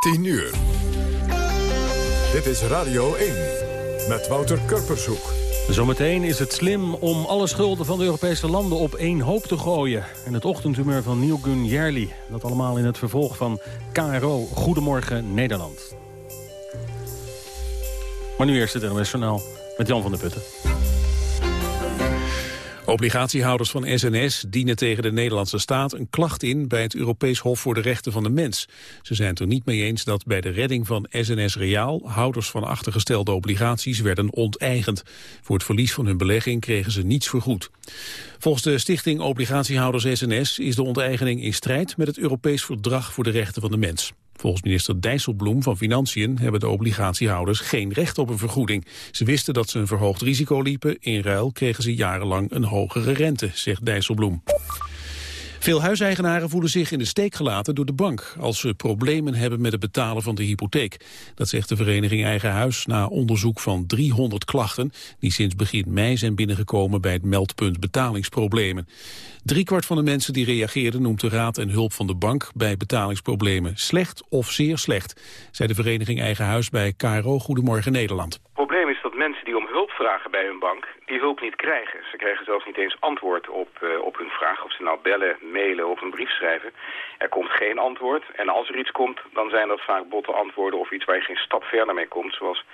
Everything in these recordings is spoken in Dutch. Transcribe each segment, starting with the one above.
10 uur. Dit is Radio 1 met Wouter Kurpershoek. Zometeen is het slim om alle schulden van de Europese landen op één hoop te gooien. En het ochtendhumeur van Neil Gunn Jerli. Dat allemaal in het vervolg van KRO Goedemorgen Nederland. Maar nu eerst het NOS Journaal met Jan van der Putten. Obligatiehouders van SNS dienen tegen de Nederlandse staat een klacht in bij het Europees Hof voor de Rechten van de Mens. Ze zijn het er niet mee eens dat bij de redding van SNS Reaal houders van achtergestelde obligaties werden onteigend. Voor het verlies van hun belegging kregen ze niets vergoed. Volgens de stichting Obligatiehouders SNS is de onteigening in strijd met het Europees Verdrag voor de Rechten van de Mens. Volgens minister Dijsselbloem van Financiën hebben de obligatiehouders geen recht op een vergoeding. Ze wisten dat ze een verhoogd risico liepen. In ruil kregen ze jarenlang een hogere rente, zegt Dijsselbloem. Veel huiseigenaren voelen zich in de steek gelaten door de bank... als ze problemen hebben met het betalen van de hypotheek. Dat zegt de vereniging Eigen Huis na onderzoek van 300 klachten... die sinds begin mei zijn binnengekomen bij het meldpunt betalingsproblemen. Driekwart van de mensen die reageerden noemt de raad en hulp van de bank... bij betalingsproblemen slecht of zeer slecht, zei de vereniging Eigen Huis bij KRO Goedemorgen Nederland. Het probleem is dat mensen die om hulp vragen bij hun bank die hulp niet krijgen. Ze krijgen zelfs niet eens antwoord op, uh, op hun vraag. Of ze nou bellen, mailen of een brief schrijven. Er komt geen antwoord. En als er iets komt, dan zijn dat vaak botte antwoorden of iets waar je geen stap verder mee komt. Zoals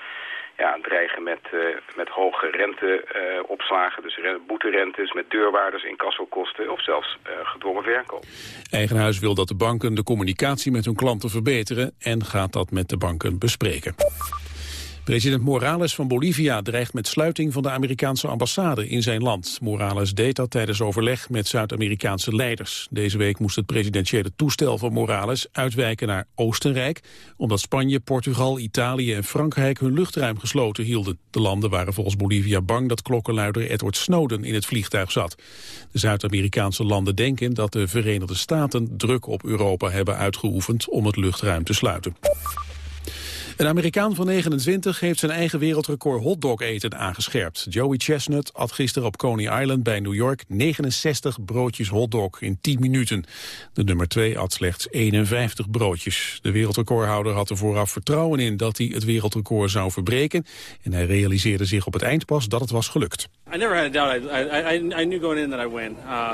ja, dreigen met, uh, met hoge renteopslagen, uh, dus boeterentes, met deurwaarders, incassokosten of zelfs gedwongen verkoop. Eigenhuis wil dat de banken de communicatie met hun klanten verbeteren en gaat dat met de banken bespreken. President Morales van Bolivia dreigt met sluiting van de Amerikaanse ambassade in zijn land. Morales deed dat tijdens overleg met Zuid-Amerikaanse leiders. Deze week moest het presidentiële toestel van Morales uitwijken naar Oostenrijk... omdat Spanje, Portugal, Italië en Frankrijk hun luchtruim gesloten hielden. De landen waren volgens Bolivia bang dat klokkenluider Edward Snowden in het vliegtuig zat. De Zuid-Amerikaanse landen denken dat de Verenigde Staten druk op Europa hebben uitgeoefend om het luchtruim te sluiten. Een Amerikaan van 29 heeft zijn eigen wereldrecord hotdog eten aangescherpt. Joey Chestnut at gisteren op Coney Island bij New York 69 broodjes hotdog in 10 minuten. De nummer 2 at slechts 51 broodjes. De wereldrecordhouder had er vooraf vertrouwen in dat hij het wereldrecord zou verbreken. En hij realiseerde zich op het eind pas dat het was gelukt. I never had a doubt. I, I, I knew going in that I win. Uh,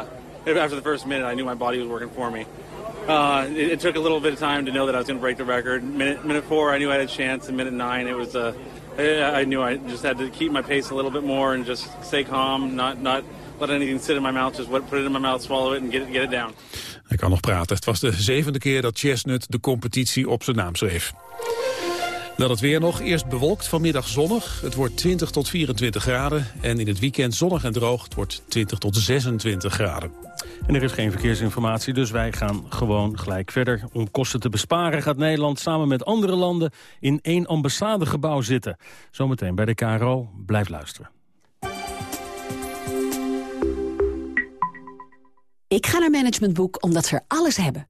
after the first minute I knew my body was working for me. Uh, it, it, took a little bit of time to know that I was going to break the record. Minute, minute four, I knew I had a chance. And minute nine, it was uh, I, I knew I just had to keep my pace a little bit more and just stay calm, not not let anything sit in my mouth. Just put it in my mouth, swallow it, and get it, get it down. Hij kan nog praten. Het was de zevende keer dat Chestnut de competitie op zijn naam schreef. Dan het weer nog. Eerst bewolkt, vanmiddag zonnig. Het wordt 20 tot 24 graden. En in het weekend zonnig en droog. Het wordt 20 tot 26 graden. En er is geen verkeersinformatie, dus wij gaan gewoon gelijk verder. Om kosten te besparen gaat Nederland samen met andere landen... in één ambassadegebouw zitten. Zometeen bij de KRO. Blijf luisteren. Ik ga naar Management Boek omdat ze er alles hebben.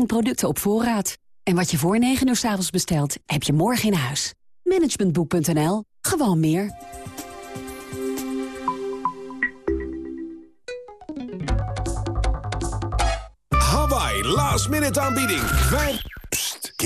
18.000 producten op voorraad. En wat je voor 9 uur s avonds bestelt, heb je morgen in huis. Managementboek.nl. Gewoon meer. Hawaii, last minute aanbieding. Wij...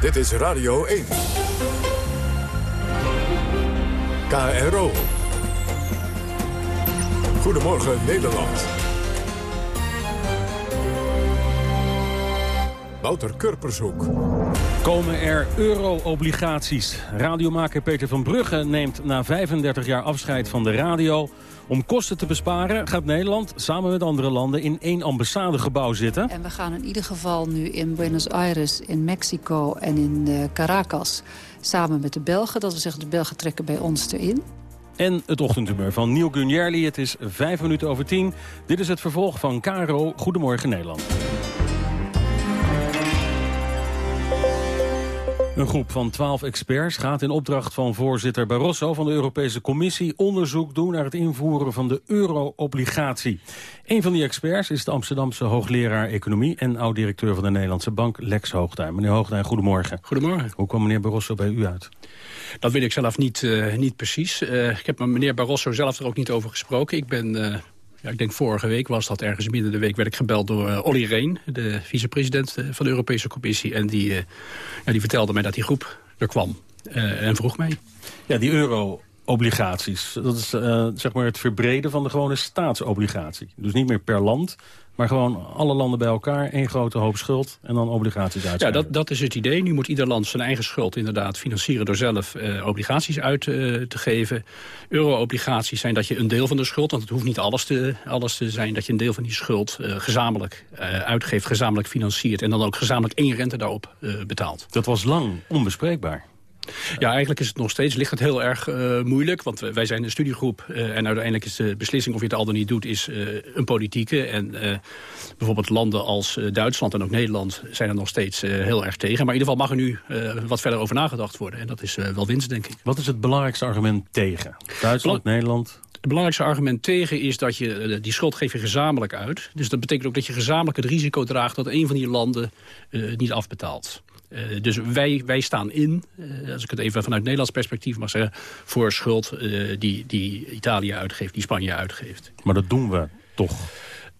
Dit is Radio 1. KRO. Goedemorgen Nederland. Wouter Kurpershoek. Komen er euro-obligaties? Radiomaker Peter van Brugge neemt na 35 jaar afscheid van de radio. Om kosten te besparen gaat Nederland samen met andere landen in één ambassadegebouw zitten. En we gaan in ieder geval nu in Buenos Aires, in Mexico en in uh, Caracas... samen met de Belgen, dat we zeggen de Belgen trekken bij ons erin. En het ochtendhumeur van Neil Gunjerli. Het is vijf minuten over tien. Dit is het vervolg van Caro Goedemorgen Nederland. Een groep van twaalf experts gaat in opdracht van voorzitter Barroso van de Europese Commissie onderzoek doen naar het invoeren van de euro-obligatie. Een van die experts is de Amsterdamse hoogleraar economie en oud-directeur van de Nederlandse Bank, Lex Hoogduin. Meneer Hoogduin, goedemorgen. Goedemorgen. Hoe kwam meneer Barroso bij u uit? Dat weet ik zelf niet, uh, niet precies. Uh, ik heb met meneer Barroso zelf er ook niet over gesproken. Ik ben... Uh, ja, ik denk vorige week was dat ergens midden de week werd ik gebeld door uh, Olly Reen, de vicepresident van de Europese Commissie. En die, uh, ja, die vertelde mij dat die groep er kwam en vroeg mij. Ja, die euro-obligaties, dat is zeg maar het verbreden van de gewone staatsobligatie. Dus niet meer per land, maar gewoon alle landen bij elkaar, één grote hoop schuld en dan obligaties uitschrijven. Ja, dat, dat is het idee. Nu moet ieder land zijn eigen schuld inderdaad financieren door zelf uh, obligaties uit uh, te geven. Euro-obligaties zijn dat je een deel van de schuld, want het hoeft niet alles te, alles te zijn, dat je een deel van die schuld gezamenlijk uitgeeft, gezamenlijk financiert en dan ook gezamenlijk één rente daarop betaalt. Dat was lang onbespreekbaar. Ja, eigenlijk is het nog steeds, ligt het heel erg uh, moeilijk. Want wij zijn een studiegroep uh, en uiteindelijk is de beslissing of je het al dan niet doet... is uh, een politieke. En bijvoorbeeld landen als Duitsland en ook Nederland zijn er nog steeds heel erg tegen. Maar in ieder geval mag er nu wat verder over nagedacht worden. En dat is wel winst, denk ik. Wat is het belangrijkste argument tegen? Duitsland, Nederland? Het belangrijkste argument tegen is dat je die schuld geef je gezamenlijk uit. Dus dat betekent ook dat je gezamenlijk het risico draagt... dat een van die landen niet afbetaalt. Uh, dus wij, wij staan in, uh, als ik het even vanuit Nederlands perspectief mag zeggen... voor schuld uh, die, die Italië uitgeeft, die Spanje uitgeeft. Maar dat doen we toch?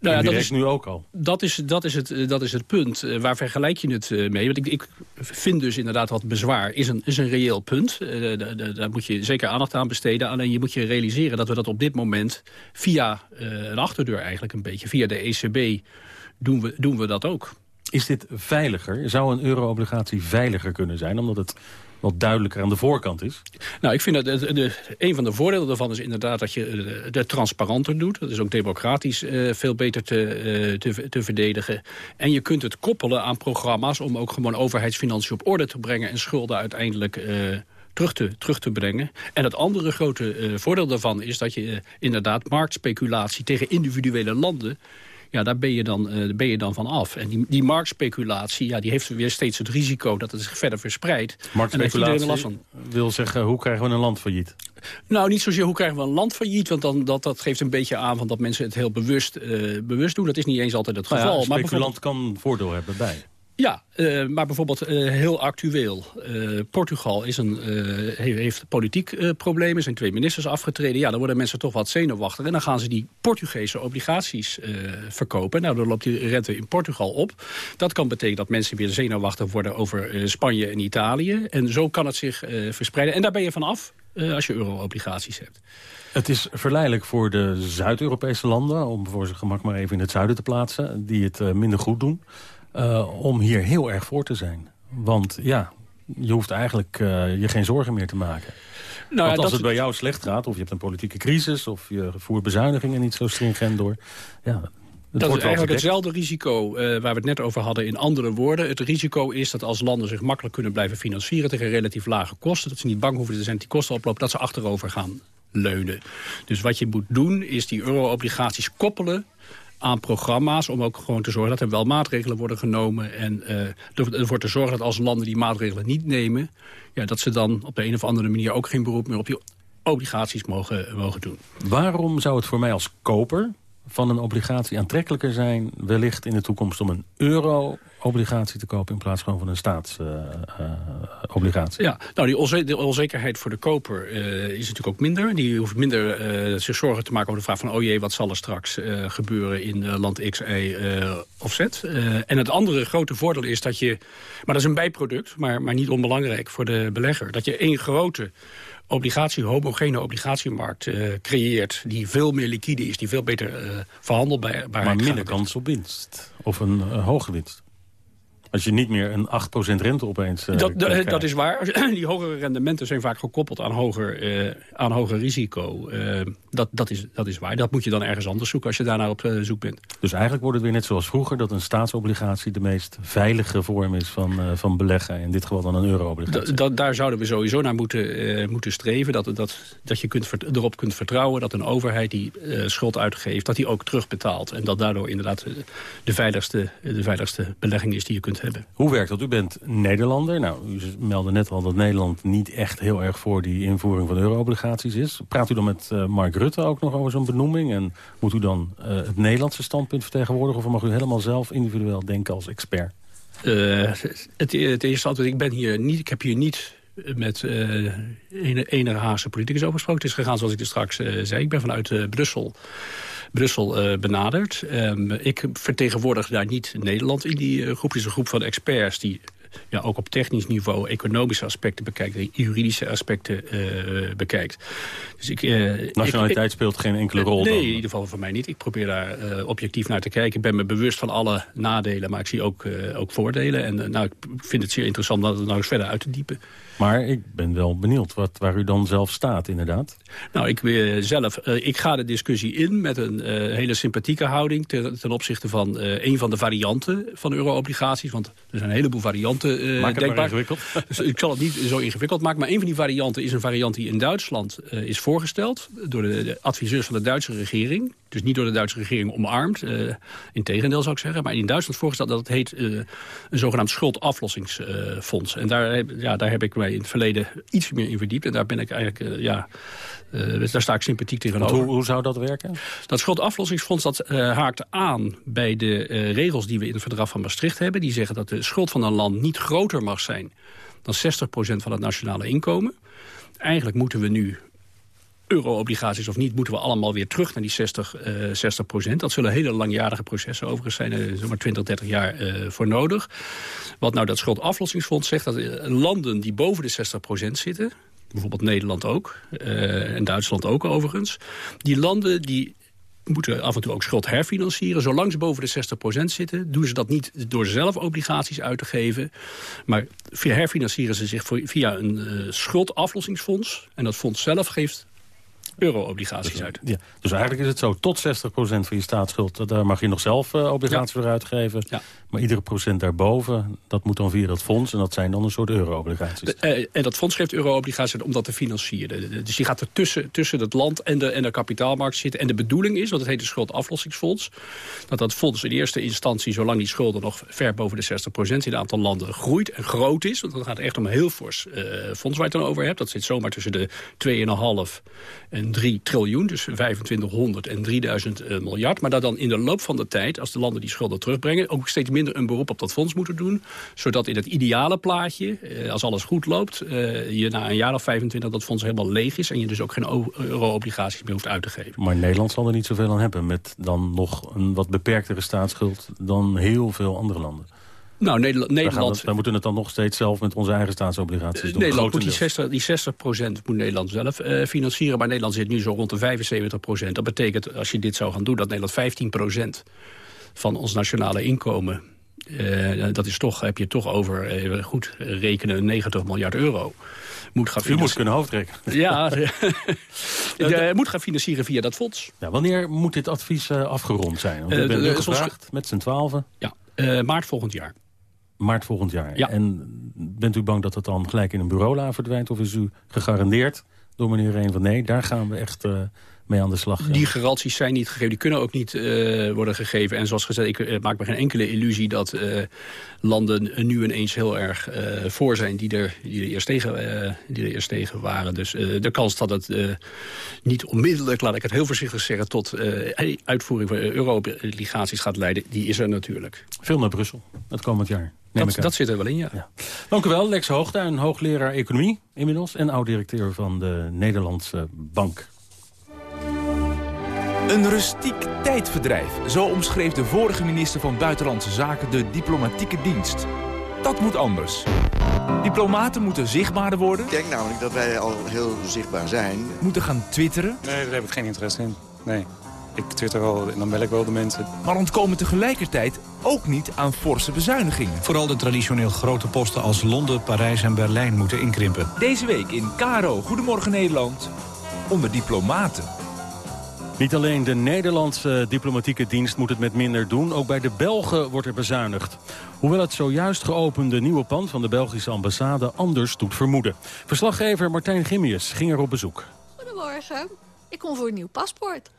Nou ja, dat is nu ook al. Dat is, dat is, het, dat is het punt. waar vergelijk je het mee? Want ik, ik vind dus inderdaad wat bezwaar is een, is een reëel punt. daar moet je zeker aandacht aan besteden. Alleen je moet je realiseren dat we dat op dit moment... via een achterdeur eigenlijk een beetje, via de ECB... doen we, doen we dat ook. Is dit veiliger? Zou een euro-obligatie veiliger kunnen zijn? Omdat het wat duidelijker aan de voorkant is? Nou, ik vind dat een van de voordelen daarvan is inderdaad dat je het transparanter doet. Dat is ook democratisch uh, veel beter te, uh, te, te, verdedigen. En je kunt het koppelen aan programma's om ook gewoon overheidsfinanciën op orde te brengen en schulden uiteindelijk... Terug te, terug te brengen. En het andere grote voordeel daarvan is dat je inderdaad marktspeculatie tegen individuele landen ja, daar ben je dan, uh, ben je dan van af. En die, die marktspeculatie, ja, die heeft weer steeds het risico dat het zich verder verspreidt. Marktspeculatie wil zeggen, hoe krijgen we een land failliet? Nou, niet zozeer hoe krijgen we een land failliet, want dan, dat, dat geeft een beetje aan van dat mensen het heel bewust, uh, bewust doen. Dat is niet eens altijd het geval. Nou ja, een speculant maar kan voordeel hebben bij. Ja, uh, maar bijvoorbeeld uh, heel actueel. Uh, Portugal is een, heeft politiek problemen. Zijn twee ministers afgetreden. Ja, dan worden mensen toch wat zenuwachtig. En dan gaan ze die Portugese obligaties verkopen. Nou, dan loopt die rente in Portugal op. Dat kan betekenen dat mensen weer zenuwachtig worden over Spanje en Italië. En zo kan het zich verspreiden. En daar ben je van af als je euro-obligaties hebt. Het is verleidelijk voor de Zuid-Europese landen... om voor zijn gemak maar even in het zuiden te plaatsen... die het minder goed doen... Uh, om hier heel erg voor te zijn. Want ja, je hoeft eigenlijk uh, je geen zorgen meer te maken. Nou, Want als het bij jou slecht gaat, of je hebt een politieke crisis... of je voert bezuinigingen niet zo stringent door... Ja, dat is eigenlijk hetzelfde risico uh, waar we het net over hadden in andere woorden. Het risico is dat als landen zich makkelijk kunnen blijven financieren... tegen relatief lage kosten, dat ze niet bang hoeven te zijn... die kosten oplopen, dat ze achterover gaan leunen. Dus wat je moet doen is die euro-obligaties koppelen aan programma's... om ook gewoon te zorgen dat er wel maatregelen worden genomen... en uh, ervoor te zorgen dat als landen die maatregelen niet nemen... Ja, dat ze dan op de een of andere manier ook geen beroep meer op die obligaties mogen, mogen doen. Waarom zou het voor mij als koper van een obligatie aantrekkelijker zijn... wellicht in de toekomst om een euro-obligatie te kopen... in plaats van van een staatsobligatie? Uh, uh, ja, nou, die onze onzekerheid voor de koper uh, is natuurlijk ook minder. Die hoeft minder zich zorgen te maken over de vraag van... oh jee, wat zal er straks gebeuren in land X, Y of Z? en het andere grote voordeel is dat je... maar dat is een bijproduct, maar, maar niet onbelangrijk voor de belegger... dat je één grote obligatie, homogene obligatiemarkt uh, creëert... die veel meer liquide is, die veel beter uh, verhandelbaar Maar minder kans op winst. Of een uh, hoge winst. Als je niet meer een 8% rente opeens uh, dat, dat is waar. Die hogere rendementen zijn vaak gekoppeld aan hoger, uh, aan hoger risico. Uh, dat, dat, is, dat is waar. Dat moet je dan ergens anders zoeken als je daarnaar op zoek bent. Dus eigenlijk wordt het weer net zoals vroeger... dat een staatsobligatie de meest veilige vorm is van, van beleggen. In dit geval dan een euro-obligatie. daar zouden we sowieso naar moeten, moeten streven. Dat, dat, dat je kunt, erop kunt vertrouwen dat een overheid die schuld uitgeeft... dat die ook terugbetaalt. En dat daardoor inderdaad de veiligste, de veiligste belegging is die je kunt hebben. Hoe werkt dat? U bent Nederlander. Nou, u meldde net al dat Nederland niet echt heel erg voor die invoering van euro-obligaties is. Praat u dan met uh, Mark Rutte ook nog over zo'n benoeming? En moet u dan uh, het Nederlandse standpunt vertegenwoordigen? Of mag u helemaal zelf individueel denken als expert? Uh, het, het eerste antwoord, ik, ben hier niet, ik heb hier niet met uh, enige Haagse politicus over gesproken. Het is gegaan zoals ik er straks uh, zei. Ik ben vanuit uh, Brussel, Brussel benaderd. Um, ik vertegenwoordig daar niet Nederland in die groep. Het is een groep van experts die ja, ook op technisch niveau economische aspecten bekijkt... en juridische aspecten uh, bekijkt. Dus ik, uh, Nationaliteit ik, speelt geen enkele rol Nee, dan. in ieder geval voor mij niet. Ik probeer daar uh, objectief naar te kijken. Ik ben me bewust van alle nadelen, maar ik zie ook, ook voordelen. En nou, ik vind het zeer interessant om dat nou eens verder uit te diepen. Maar ik ben wel benieuwd wat, waar u dan zelf staat, inderdaad. Nou, ik uh, zelf, uh, ik ga de discussie in met een uh, hele sympathieke houding... Ten, ten opzichte van een van de varianten van euro-obligaties. Want er zijn een heleboel varianten Maak het denkbaar. maar ingewikkeld. Dus ik zal het niet zo ingewikkeld maken. Maar een van die varianten is een variant die in Duitsland is voorgesteld... door de, de, adviseurs van de Duitse regering. Dus niet door de Duitse regering omarmd. Integendeel zou ik zeggen. Maar in Duitsland voorgesteld dat het heet een zogenaamd schuldaflossingsfonds. en daar, ja, daar heb ik mij in het verleden iets meer in verdiept. En daar ben ik eigenlijk, uh, ja, uh, daar sta ik sympathiek tegenover. Hoe, hoe zou dat werken? Dat schuldaflossingsfonds dat, uh, haakt aan bij de regels die we in het verdrag van Maastricht hebben. Die zeggen dat de schuld van een land niet groter mag zijn dan 60% van het nationale inkomen. Eigenlijk moeten we nu euro-obligaties of niet, moeten we allemaal weer terug naar die 60, uh, 60 procent. Dat zullen hele langjarige processen overigens zijn. Er is maar 20, 30 jaar uh, voor nodig. Wat nou dat schuldaflossingsfonds zegt, dat landen die boven de 60 procent zitten... bijvoorbeeld Nederland ook, uh, en Duitsland ook overigens... die landen die moeten af en toe ook schuld herfinancieren. Zolang ze boven de 60% zitten, doen ze dat niet door zelf obligaties uit te geven. Maar herfinancieren ze zich via een schuldaflossingsfonds. En dat fonds zelf geeft euro-obligaties uit. Ja, dus eigenlijk is het zo, tot 60% van je staatsschuld... daar mag je nog zelf uh, obligaties ja. voor uitgeven. Ja. Maar iedere procent daarboven, dat moet dan via dat fonds... en dat zijn dan een soort euro-obligaties. Uh, en dat fonds geeft euro-obligaties om dat te financieren. Dus die gaat er tussen, tussen het land en de, en de kapitaalmarkt zitten. En de bedoeling is, want het heet de schuldaflossingsfonds... dat dat fonds in eerste instantie, zolang die schulden nog ver boven de 60% in een aantal landen groeit en groot is... want dan gaat het echt om een heel fors uh, fonds waar je het dan over hebt. Dat zit zomaar tussen de 2,5 en 3 triljoen, dus 2500 en 3000 uh, miljard. Maar dat dan in de loop van de tijd, als de landen die schulden terugbrengen... ook steeds minder een beroep op dat fonds moeten doen. Zodat in het ideale plaatje, uh, als alles goed loopt... Uh, je na een jaar of 25 dat fonds helemaal leeg is... en je dus ook geen euro-obligaties meer hoeft uit te geven. Maar Nederland zal er niet zoveel aan hebben... met dan nog een wat beperktere staatsschuld dan heel veel andere landen. Nou, Nederland... Nederland we, moeten het dan nog steeds zelf met onze eigen staatsobligaties doen. Nederland moet die 60, die 60 moet Nederland zelf uh, financieren. Maar Nederland zit nu zo rond de 75% Dat betekent, als je dit zou gaan doen, dat Nederland 15% van ons nationale inkomen... Uh, dat is toch, heb je toch over, uh, goed rekenen, 90 miljard euro. Moet gaan U moet kunnen hoofdrekenen. Ja, de, moet gaan financieren via dat fonds. Ja, wanneer moet dit advies afgerond zijn? Want u bent nu gevraagd met z'n twaalfen. Ja, maart volgend jaar. Maart volgend jaar. Ja. En bent u bang dat het dan gelijk in een bureaula verdwijnt? Of is u gegarandeerd door meneer Reen van nee, daar gaan we echt uh, mee aan de slag? Die garanties zijn niet gegeven. Die kunnen ook niet uh, worden gegeven. En zoals gezegd, ik uh, maak me geen enkele illusie dat landen nu ineens heel erg voor zijn die er, die er, eerst, tegen, die er eerst tegen waren. Dus de kans dat het niet onmiddellijk, laat ik het heel voorzichtig zeggen, tot uitvoering van euro-obligaties gaat leiden, die is er natuurlijk. Veel naar Brussel, het komend jaar. Dat, dat, zit er wel in, ja. ja. Dank u wel, Lex Hoogtuin, hoogleraar economie inmiddels... en oud-directeur van de Nederlandse Bank. Een rustiek tijdverdrijf, zo omschreef de vorige minister van Buitenlandse Zaken de diplomatieke dienst. Dat moet anders. Diplomaten moeten zichtbaarder worden. Ik denk namelijk dat wij al heel zichtbaar zijn. Moeten gaan twitteren. Nee, daar heb ik geen interesse in. Nee. Ik twitter wel en dan bel ik wel de mensen. Maar ontkomen tegelijkertijd ook niet aan forse bezuinigingen. Vooral de traditioneel grote posten als Londen, Parijs en Berlijn moeten inkrimpen. Deze week in Caro, Goedemorgen Nederland, onder diplomaten. Niet alleen de Nederlandse diplomatieke dienst moet het met minder doen. Ook bij de Belgen wordt er bezuinigd. Hoewel het zojuist geopende nieuwe pand van de Belgische ambassade anders doet vermoeden. Verslaggever Martijn Gimmius ging er op bezoek. Goedemorgen. Ik kom voor een nieuw paspoort.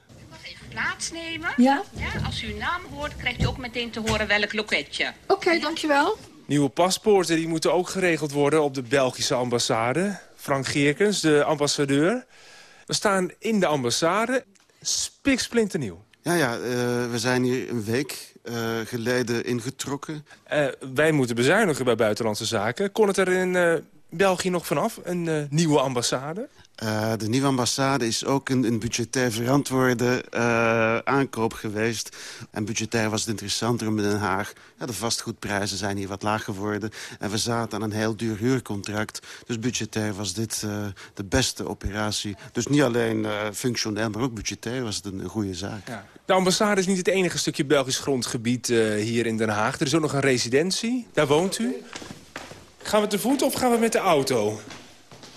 Even plaatsnemen. Ja? ja? Als u uw naam hoort, krijgt u ook meteen te horen welk loketje. Oké, okay, dankjewel. Nieuwe paspoorten die moeten ook geregeld worden op de Belgische ambassade. Frank Geerkens, de ambassadeur. We staan in de ambassade, spiksplinternieuw. Ja, ja uh, we zijn hier een week uh, geleden ingetrokken. Uh, wij moeten bezuinigen bij Buitenlandse Zaken. Kon het er in België nog vanaf, een nieuwe ambassade? Uh, de nieuwe ambassade is ook een, een budgetair verantwoorde uh, aankoop geweest. En budgetair was het interessanter om in Den Haag... Ja, de vastgoedprijzen zijn hier wat laag geworden. En we zaten aan een heel duur huurcontract. Dus budgetair was dit uh, de beste operatie. Dus niet alleen functioneel, maar ook budgetair was het een, een goede zaak. Ja. De ambassade is niet het enige stukje Belgisch grondgebied hier in Den Haag. Er is ook nog een residentie. Daar woont u. Gaan we te voet of gaan we met de auto?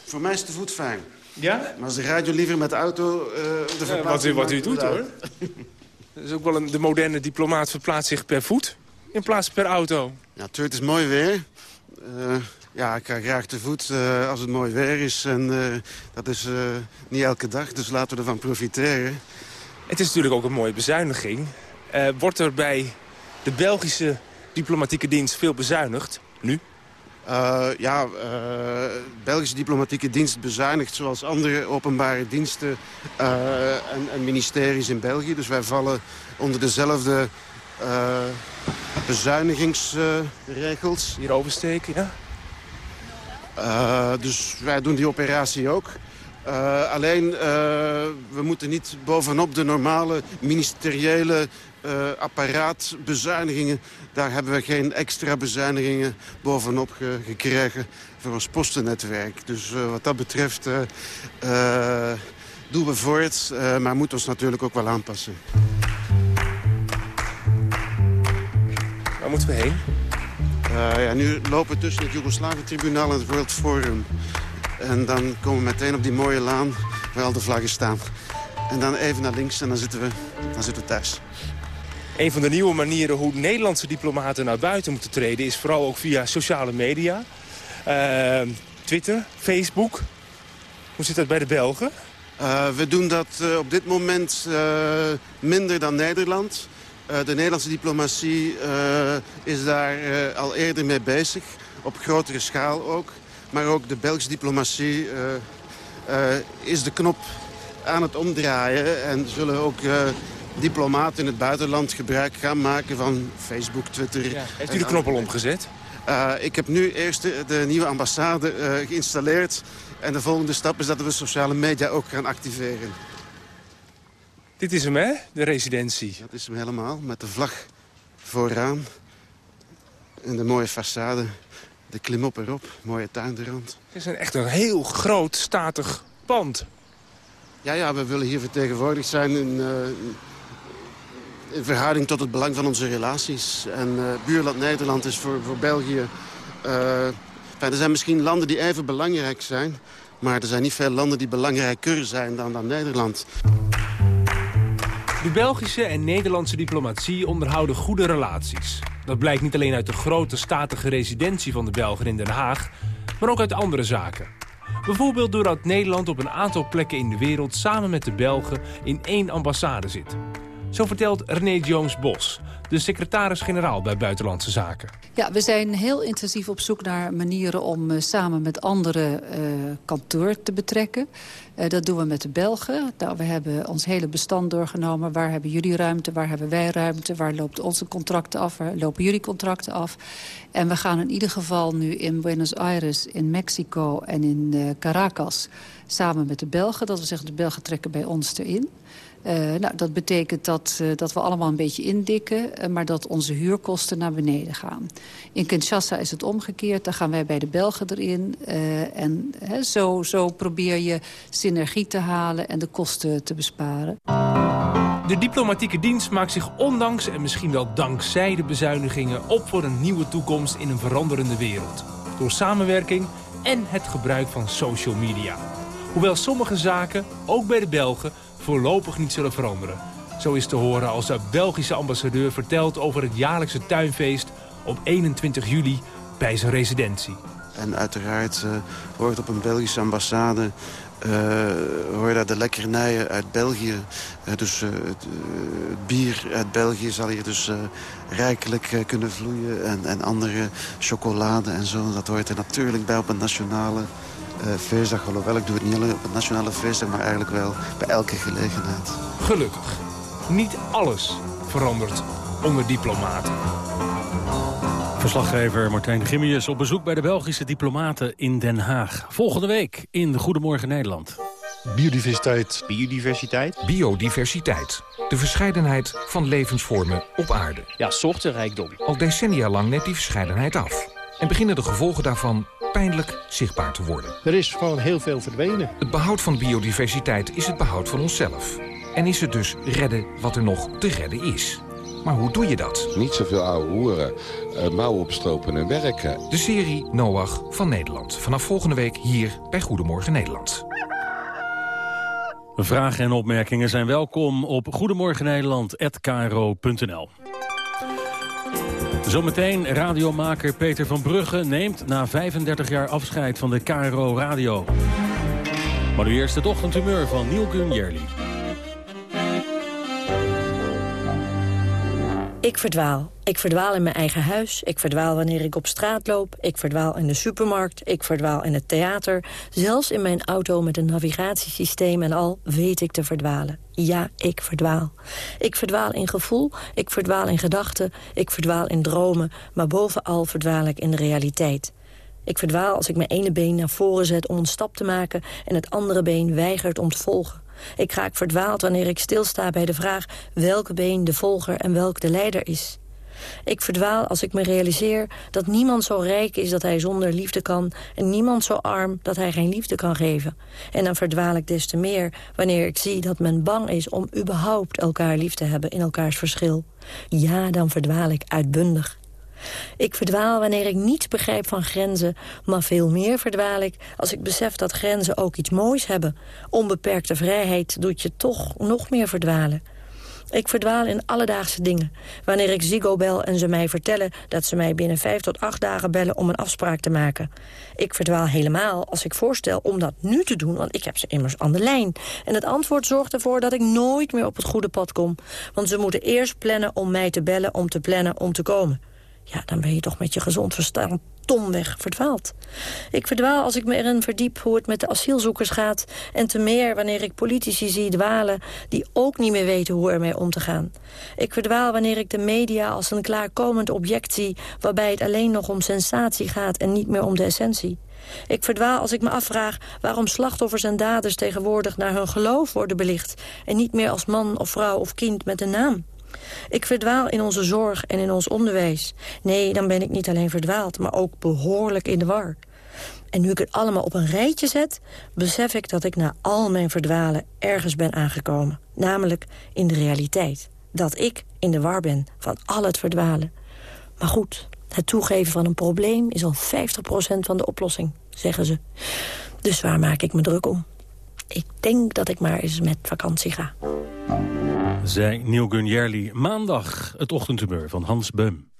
Voor mij is de voet fijn. Ja? Maar de radio liever met de auto uh, de ja, wat, u, wat u doet, hoor. Dat is ook wel een, de moderne diplomaat verplaatst zich per voet in plaats per auto. Ja, het is mooi weer. Uh, ja, ik ga graag te voet uh, als het mooi weer is. En dat is niet elke dag, dus laten we ervan profiteren. Het is natuurlijk ook een mooie bezuiniging. wordt er bij de Belgische diplomatieke dienst veel bezuinigd, nu? Uh, ja, uh, Belgische diplomatieke dienst bezuinigt zoals andere openbare diensten uh, en, en, ministeries in België. Dus wij vallen onder dezelfde bezuinigingsregels. Hier oversteken, ja? dus wij doen die operatie ook. Alleen, we moeten niet bovenop de normale ministeriële uh, apparaatbezuinigingen... daar hebben we geen extra bezuinigingen bovenop ge gekregen voor ons postennetwerk. Dus wat dat betreft doen we voort, maar moeten ons natuurlijk ook wel aanpassen. Waar moeten we heen? ja, nu lopen we tussen het Joegoslavië-tribunaal en het World Forum. En dan komen we meteen op die mooie laan waar al de vlaggen staan. En dan even naar links en dan zitten we, dan zitten we thuis. Een van de nieuwe manieren hoe Nederlandse diplomaten naar buiten moeten treden... is vooral ook via sociale media. Uh, Twitter, Facebook. Hoe zit dat bij de Belgen? Uh, we doen dat uh, op dit moment minder dan Nederland. de Nederlandse diplomatie is daar al eerder mee bezig. Op grotere schaal ook. Maar ook de Belgische diplomatie is de knop aan het omdraaien. En zullen ook diplomaten in het buitenland gebruik gaan maken van Facebook, Twitter. Ja. Heeft u de knop al omgezet? ik heb nu eerst de, de nieuwe ambassade geïnstalleerd. En de volgende stap is dat we sociale media ook gaan activeren. Dit is hem, hè? De residentie. Dat is hem helemaal, met de vlag vooraan. En de mooie façade de klimop erop, mooie tuin er rond. Het is een echt een heel groot, statig pand. Ja, ja, we willen hier vertegenwoordigd zijn in, uh, in verhouding tot het belang van onze relaties. En uh, buurland Nederland is voor, voor België... Uh, er zijn misschien landen die even belangrijk zijn... maar er zijn niet veel landen die belangrijker zijn dan, dan Nederland. De Belgische en Nederlandse diplomatie onderhouden goede relaties. Dat blijkt niet alleen uit de grote statige residentie van de Belgen in Den Haag... maar ook uit andere zaken. Bijvoorbeeld doordat Nederland op een aantal plekken in de wereld... samen met de Belgen in één ambassade zit. Zo vertelt René Jones-Bos, de secretaris-generaal bij Buitenlandse Zaken. Ja, we zijn heel intensief op zoek naar manieren om uh, samen met andere uh, kantoor te betrekken. Uh, dat doen we met de Belgen. Nou, we hebben ons hele bestand doorgenomen. Waar hebben jullie ruimte, waar hebben wij ruimte? Waar loopt onze contracten af, waar lopen jullie contracten af? En we gaan in ieder geval nu in Buenos Aires, in Mexico en in Caracas... samen met de Belgen, dat we zeggen de Belgen trekken bij ons erin... Uh, nou, dat betekent dat, uh, dat we allemaal een beetje indikken... Uh, maar dat onze huurkosten naar beneden gaan. In Kinshasa is het omgekeerd. Daar gaan wij bij de Belgen erin. en zo, zo probeer je synergie te halen en de kosten te besparen. De diplomatieke dienst maakt zich ondanks en misschien wel dankzij de bezuinigingen... op voor een nieuwe toekomst in een veranderende wereld. Door samenwerking en het gebruik van social media. Hoewel sommige zaken, ook bij de Belgen voorlopig niet zullen veranderen. Zo is te horen als de Belgische ambassadeur vertelt over het jaarlijkse tuinfeest op 21 juli bij zijn residentie. En uiteraard hoort op een Belgische ambassade hoor je daar de lekkernijen uit België. dus het, het, bier uit België zal hier dus rijkelijk kunnen vloeien. En, en andere chocolade en zo. Dat hoort er natuurlijk bij op een nationale feestdag. Hoewel, ik doe het niet alleen op een nationale feestdag... maar eigenlijk wel bij elke gelegenheid. Gelukkig. Niet alles verandert onder diplomaten. Verslaggever Martijn Gimmius op bezoek bij de Belgische diplomaten in Den Haag. Volgende week in Goedemorgen Nederland. Biodiversiteit. Biodiversiteit. Biodiversiteit. De verscheidenheid van levensvormen op aarde. Ja, soortenrijkdom. Al decennia lang neemt die verscheidenheid af. En beginnen de gevolgen daarvan pijnlijk zichtbaar te worden. Er is gewoon heel veel verdwenen. Het behoud van biodiversiteit is het behoud van onszelf. En is het dus redden wat er nog te redden is. Maar hoe doe je dat? Niet zoveel oude hoeren, uh, mouwen opstropen en werken. De serie Noach van Nederland. Vanaf volgende week hier bij Goedemorgen Nederland. Vragen en opmerkingen zijn welkom op goedemorgennederland.kro.nl. Zometeen radiomaker Peter van Brugge neemt na 35 jaar afscheid van de KRO Radio. Maar nu eerst het ochtendhumeur van Neil Gunjerli. Ik verdwaal. Ik verdwaal in mijn eigen huis. Ik verdwaal wanneer ik op straat loop. Ik verdwaal in de supermarkt. Ik verdwaal in het theater. Zelfs in mijn auto met een navigatiesysteem en al weet ik te verdwalen. Ja, ik verdwaal. Ik verdwaal in gevoel. Ik verdwaal in gedachten. Ik verdwaal in dromen. Maar bovenal verdwaal ik in de realiteit. Ik verdwaal als ik mijn ene been naar voren zet om een stap te maken... en het andere been weigert om te volgen. Ik raak verdwaald wanneer ik stilsta bij de vraag... welke been de volger en welk de leider is. Ik verdwaal als ik me realiseer dat niemand zo rijk is dat hij zonder liefde kan... en niemand zo arm dat hij geen liefde kan geven. En dan verdwaal ik des te meer wanneer ik zie dat men bang is... om überhaupt elkaar lief te hebben in elkaars verschil. Ja, dan verdwaal ik uitbundig. Ik verdwaal wanneer ik niets begrijp van grenzen... maar veel meer verdwaal ik als ik besef dat grenzen ook iets moois hebben. Onbeperkte vrijheid doet je toch nog meer verdwalen. Ik verdwaal in alledaagse dingen. Wanneer ik Ziggo bel en ze mij vertellen dat ze mij binnen vijf tot acht dagen bellen om een afspraak te maken. Ik verdwaal helemaal als ik voorstel om dat nu te doen, want ik heb ze immers aan de lijn. En het antwoord zorgt ervoor dat ik nooit meer op het goede pad kom. Want ze moeten eerst plannen om mij te bellen om te plannen om te komen. Ja, dan ben je toch met je gezond verstand domweg verdwaald. Ik verdwaal als ik me erin verdiep hoe het met de asielzoekers gaat... en te meer wanneer ik politici zie dwalen... die ook niet meer weten hoe ermee om te gaan. Ik verdwaal wanneer ik de media als een klaarkomend object zie... waarbij het alleen nog om sensatie gaat en niet meer om de essentie. Ik verdwaal als ik me afvraag waarom slachtoffers en daders tegenwoordig naar hun geloof worden belicht... en niet meer als man of vrouw of kind met een naam. Ik verdwaal in onze zorg en in ons onderwijs. Nee, dan ben ik niet alleen verdwaald, maar ook behoorlijk in de war. En nu ik het allemaal op een rijtje zet... besef ik dat ik na al mijn verdwalen ergens ben aangekomen. Namelijk in de realiteit. Dat ik in de war ben van al het verdwalen. Maar goed, het toegeven van een probleem is al 50% van de oplossing, zeggen ze. Dus waar maak ik me druk om? Ik denk dat ik maar eens met vakantie ga. Zij Neil Gunjerli. Maandag het ochtendhumeur van Hans Beum.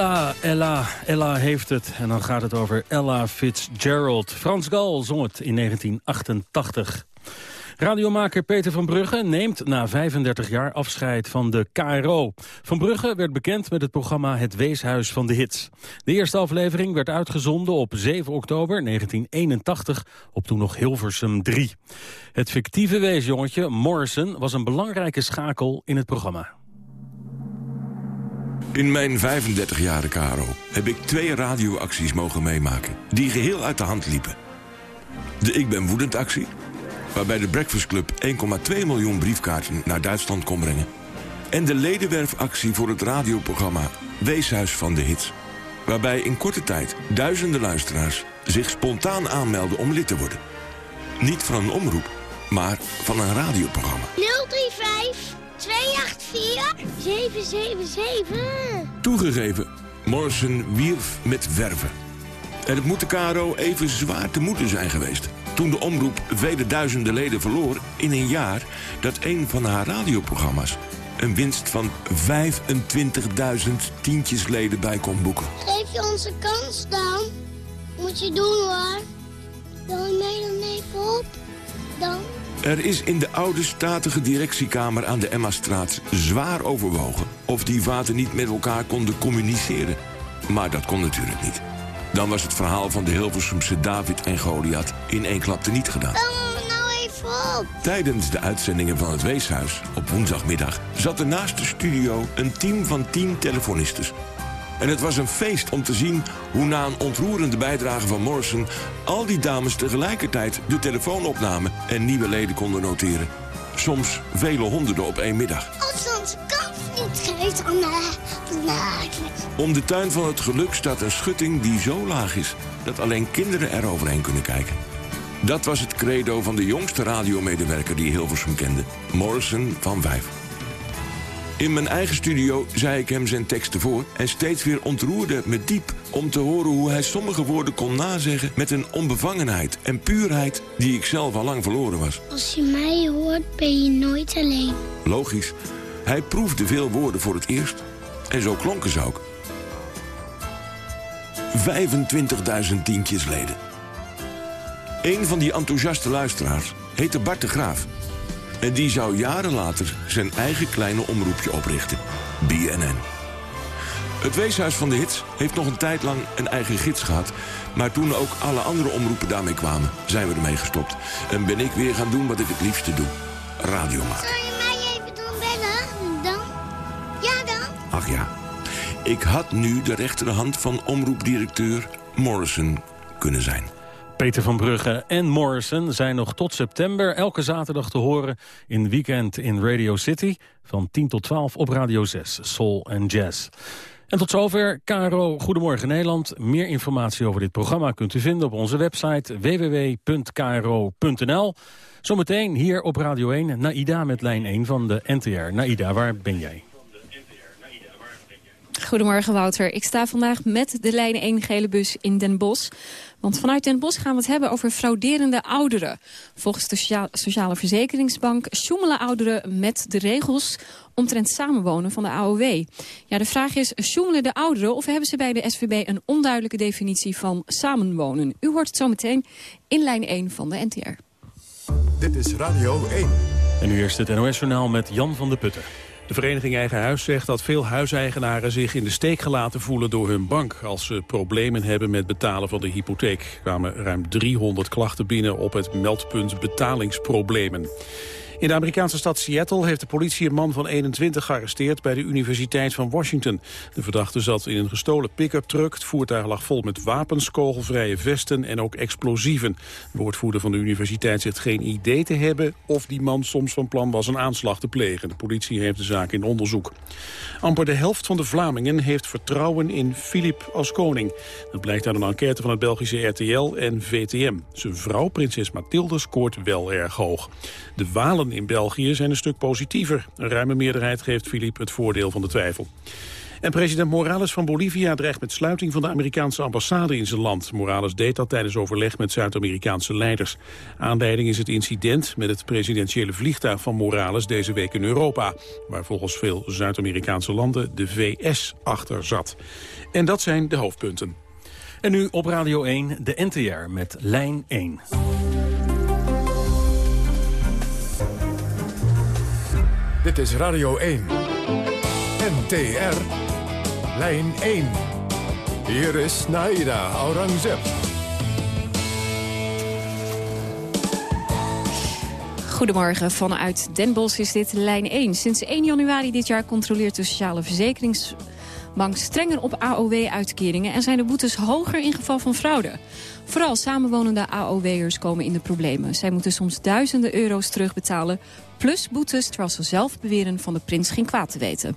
Ella, Ella, Ella heeft het. En dan gaat het over Ella Fitzgerald. Frans Gal zong het in 1988. Radiomaker Peter van Brugge neemt na 35 jaar afscheid van de KRO. Van Brugge werd bekend met het programma Het Weeshuis van de Hits. De eerste aflevering werd uitgezonden op 7 oktober 1981 op toen nog Hilversum 3. Het fictieve weesjongetje Morrison was een belangrijke schakel in het programma. In mijn 35 jaar Caro heb ik twee radioacties mogen meemaken... die geheel uit de hand liepen. De Ik ben woedend actie, waarbij de Breakfast Club 1,2 miljoen briefkaarten naar Duitsland kon brengen. En de ledenwerfactie voor het radioprogramma Weeshuis van de Hits. Waarbij in korte tijd duizenden luisteraars zich spontaan aanmelden om lid te worden. Niet van een omroep, maar van een radioprogramma. 035 284 777. Toegegeven, Morrison wierf met werven. En het moet de KRO even zwaar te moeten zijn geweest... toen de omroep vele duizenden leden verloor in een jaar... dat een van haar radioprogramma's een winst van 25.000 tientjesleden bij kon boeken. Geef je ons een kans dan? Moet je doen hoor. Wil je mee dan even op? Dan? Er is in de oude statige directiekamer aan de Emma-straat zwaar overwogen... of die vaten niet met elkaar konden communiceren. Maar dat kon natuurlijk niet. Dan was het verhaal van de Hilversumse David en Goliath in één klap niet gedaan. Nou even op. Tijdens de uitzendingen van het Weeshuis op woensdagmiddag... zat er naast de studio een team van tien telefonistes. En het was een feest om te zien hoe na een ontroerende bijdrage van Morrison... al die dames tegelijkertijd de telefoon opnamen en nieuwe leden konden noteren. Soms vele honderden op één middag. Als ons kans niet geeft, dan... eh, Om de tuin van het geluk staat een schutting die zo laag is... dat alleen kinderen er overheen kunnen kijken. Dat was het credo van de jongste radiomedewerker die Hilversum kende. Morrison van Vijf. In mijn eigen studio zei ik hem zijn teksten voor... en steeds weer ontroerde het me diep om te horen hoe hij sommige woorden kon nazeggen... met een onbevangenheid en puurheid die ik zelf al lang verloren was. Als je mij hoort, ben je nooit alleen. Logisch. Hij proefde veel woorden voor het eerst. En zo klonken ze ook. 25.000 tientjesleden. Een van die enthousiaste luisteraars heette Bart de Graaf. En die zou jaren later zijn eigen kleine omroepje oprichten. BNN. Het Weeshuis van de Hits heeft nog een tijd lang een eigen gids gehad. Maar toen ook alle andere omroepen daarmee kwamen, zijn we ermee gestopt. En ben ik weer gaan doen wat ik het liefste doe. Radio maken. Zou je mij even dan bellen? Dan? Ja dan? Ach ja, ik had nu de rechterhand van omroepdirecteur Morrison kunnen zijn. Peter van Brugge en Morrison zijn nog tot september elke zaterdag te horen in Weekend in Radio City van 10 tot 12 op Radio 6, Soul en Jazz. En tot zover, KRO Goedemorgen Nederland. Meer informatie over dit programma kunt u vinden op onze website www.kro.nl. Zometeen hier op Radio 1, Naida met lijn 1 van de NTR. Naida, waar ben jij? Goedemorgen Wouter. Ik sta vandaag met de lijn 1 gele bus in Den Bosch. Want vanuit Den Bosch gaan we het hebben over frauderende ouderen. Volgens de Socia- Sociale Verzekeringsbank sjoemelen ouderen met de regels omtrent samenwonen van de AOW. Ja, de vraag is, sjoemelen de ouderen of hebben ze bij de SVB een onduidelijke definitie van samenwonen? U hoort het zo meteen in lijn 1 van de NTR. Dit is Radio 1. En nu eerst het NOS-journaal met Jan van der Putten. De vereniging Eigen Huis zegt dat veel huiseigenaren zich in de steek gelaten voelen door hun bank als ze problemen hebben met betalen van de hypotheek. Kwamen ruim 300 klachten binnen op het meldpunt betalingsproblemen. In de Amerikaanse stad Seattle heeft de politie een man van 21 gearresteerd bij de Universiteit van Washington. De verdachte zat in een gestolen pick-up truck. Het voertuig lag vol met wapens, kogelvrije vesten en ook explosieven. De woordvoerder van de universiteit zegt geen idee te hebben of die man soms van plan was een aanslag te plegen. De politie heeft de zaak in onderzoek. Amper de helft van de Vlamingen heeft vertrouwen in Filip als koning. Dat blijkt uit een enquête van het Belgische RTL en VTM. Zijn vrouw, prinses Mathilde, scoort wel erg hoog. De Walen in België zijn een stuk positiever. Een ruime meerderheid geeft Filip het voordeel van de twijfel. En president Morales van Bolivia dreigt met sluiting van de Amerikaanse ambassade in zijn land. Morales deed dat tijdens overleg met Zuid-Amerikaanse leiders. Aanleiding is het incident met het presidentiële vliegtuig van Morales deze week in Europa. Waar volgens veel Zuid-Amerikaanse landen de VS achter zat. En dat zijn de hoofdpunten. En nu op Radio 1 de NTR met lijn 1. Is Radio 1. NTR. Lijn 1. Hier is Naida Aurangzeb. Goedemorgen, vanuit Den Bosch is dit lijn 1. Sinds 1 januari dit jaar controleert de Sociale Verzekeringsbank strenger op AOW-uitkeringen... en zijn de boetes hoger in geval van fraude. Vooral samenwonende AOW'ers komen in de problemen. Zij moeten soms duizenden euro's terugbetalen plus boetes terwijl ze zelf beweren van de prins geen kwaad te weten.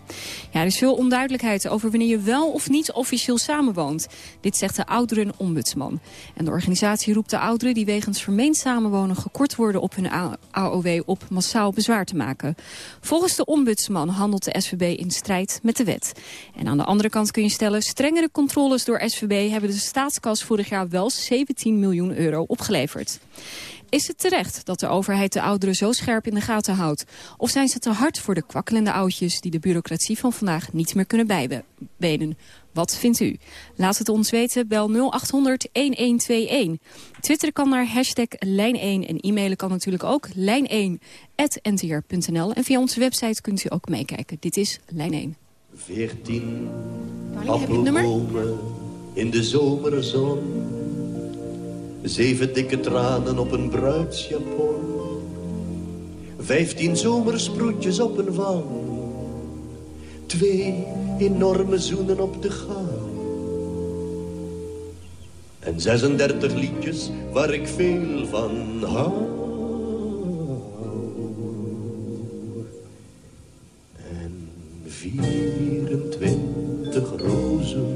Ja, er is veel onduidelijkheid over wanneer je wel of niet officieel samenwoont. Dit zegt de ouderenombudsman. En de organisatie roept de ouderen die wegens vermeend samenwonen gekort worden op hun AOW op massaal bezwaar te maken. Volgens de ombudsman handelt de SVB in strijd met de wet. En aan de andere kant kun je stellen, strengere controles door SVB hebben de staatskas vorig jaar wel 17 miljoen euro opgeleverd. Is het terecht dat de overheid de ouderen zo scherp in de gaten houdt? Of zijn ze te hard voor de kwakkelende oudjes... die de bureaucratie van vandaag niet meer kunnen bijbenen? Wat vindt u? Laat het ons weten, bel 0800-1121. Twitter kan naar hashtag lijn1 en e-mailen kan natuurlijk ook lijn1.ntr.nl. En via onze website kunt u ook meekijken. Dit is Lijn 1. 14 Marlie, heb je het nummer? appelbomen in de zomerzon. Zeven dikke tranen op een bruidsjapon. Vijftien zomersproetjes op een wang. Twee enorme zoenen op de gang. En 36 liedjes waar ik veel van hou. En 24 rozen,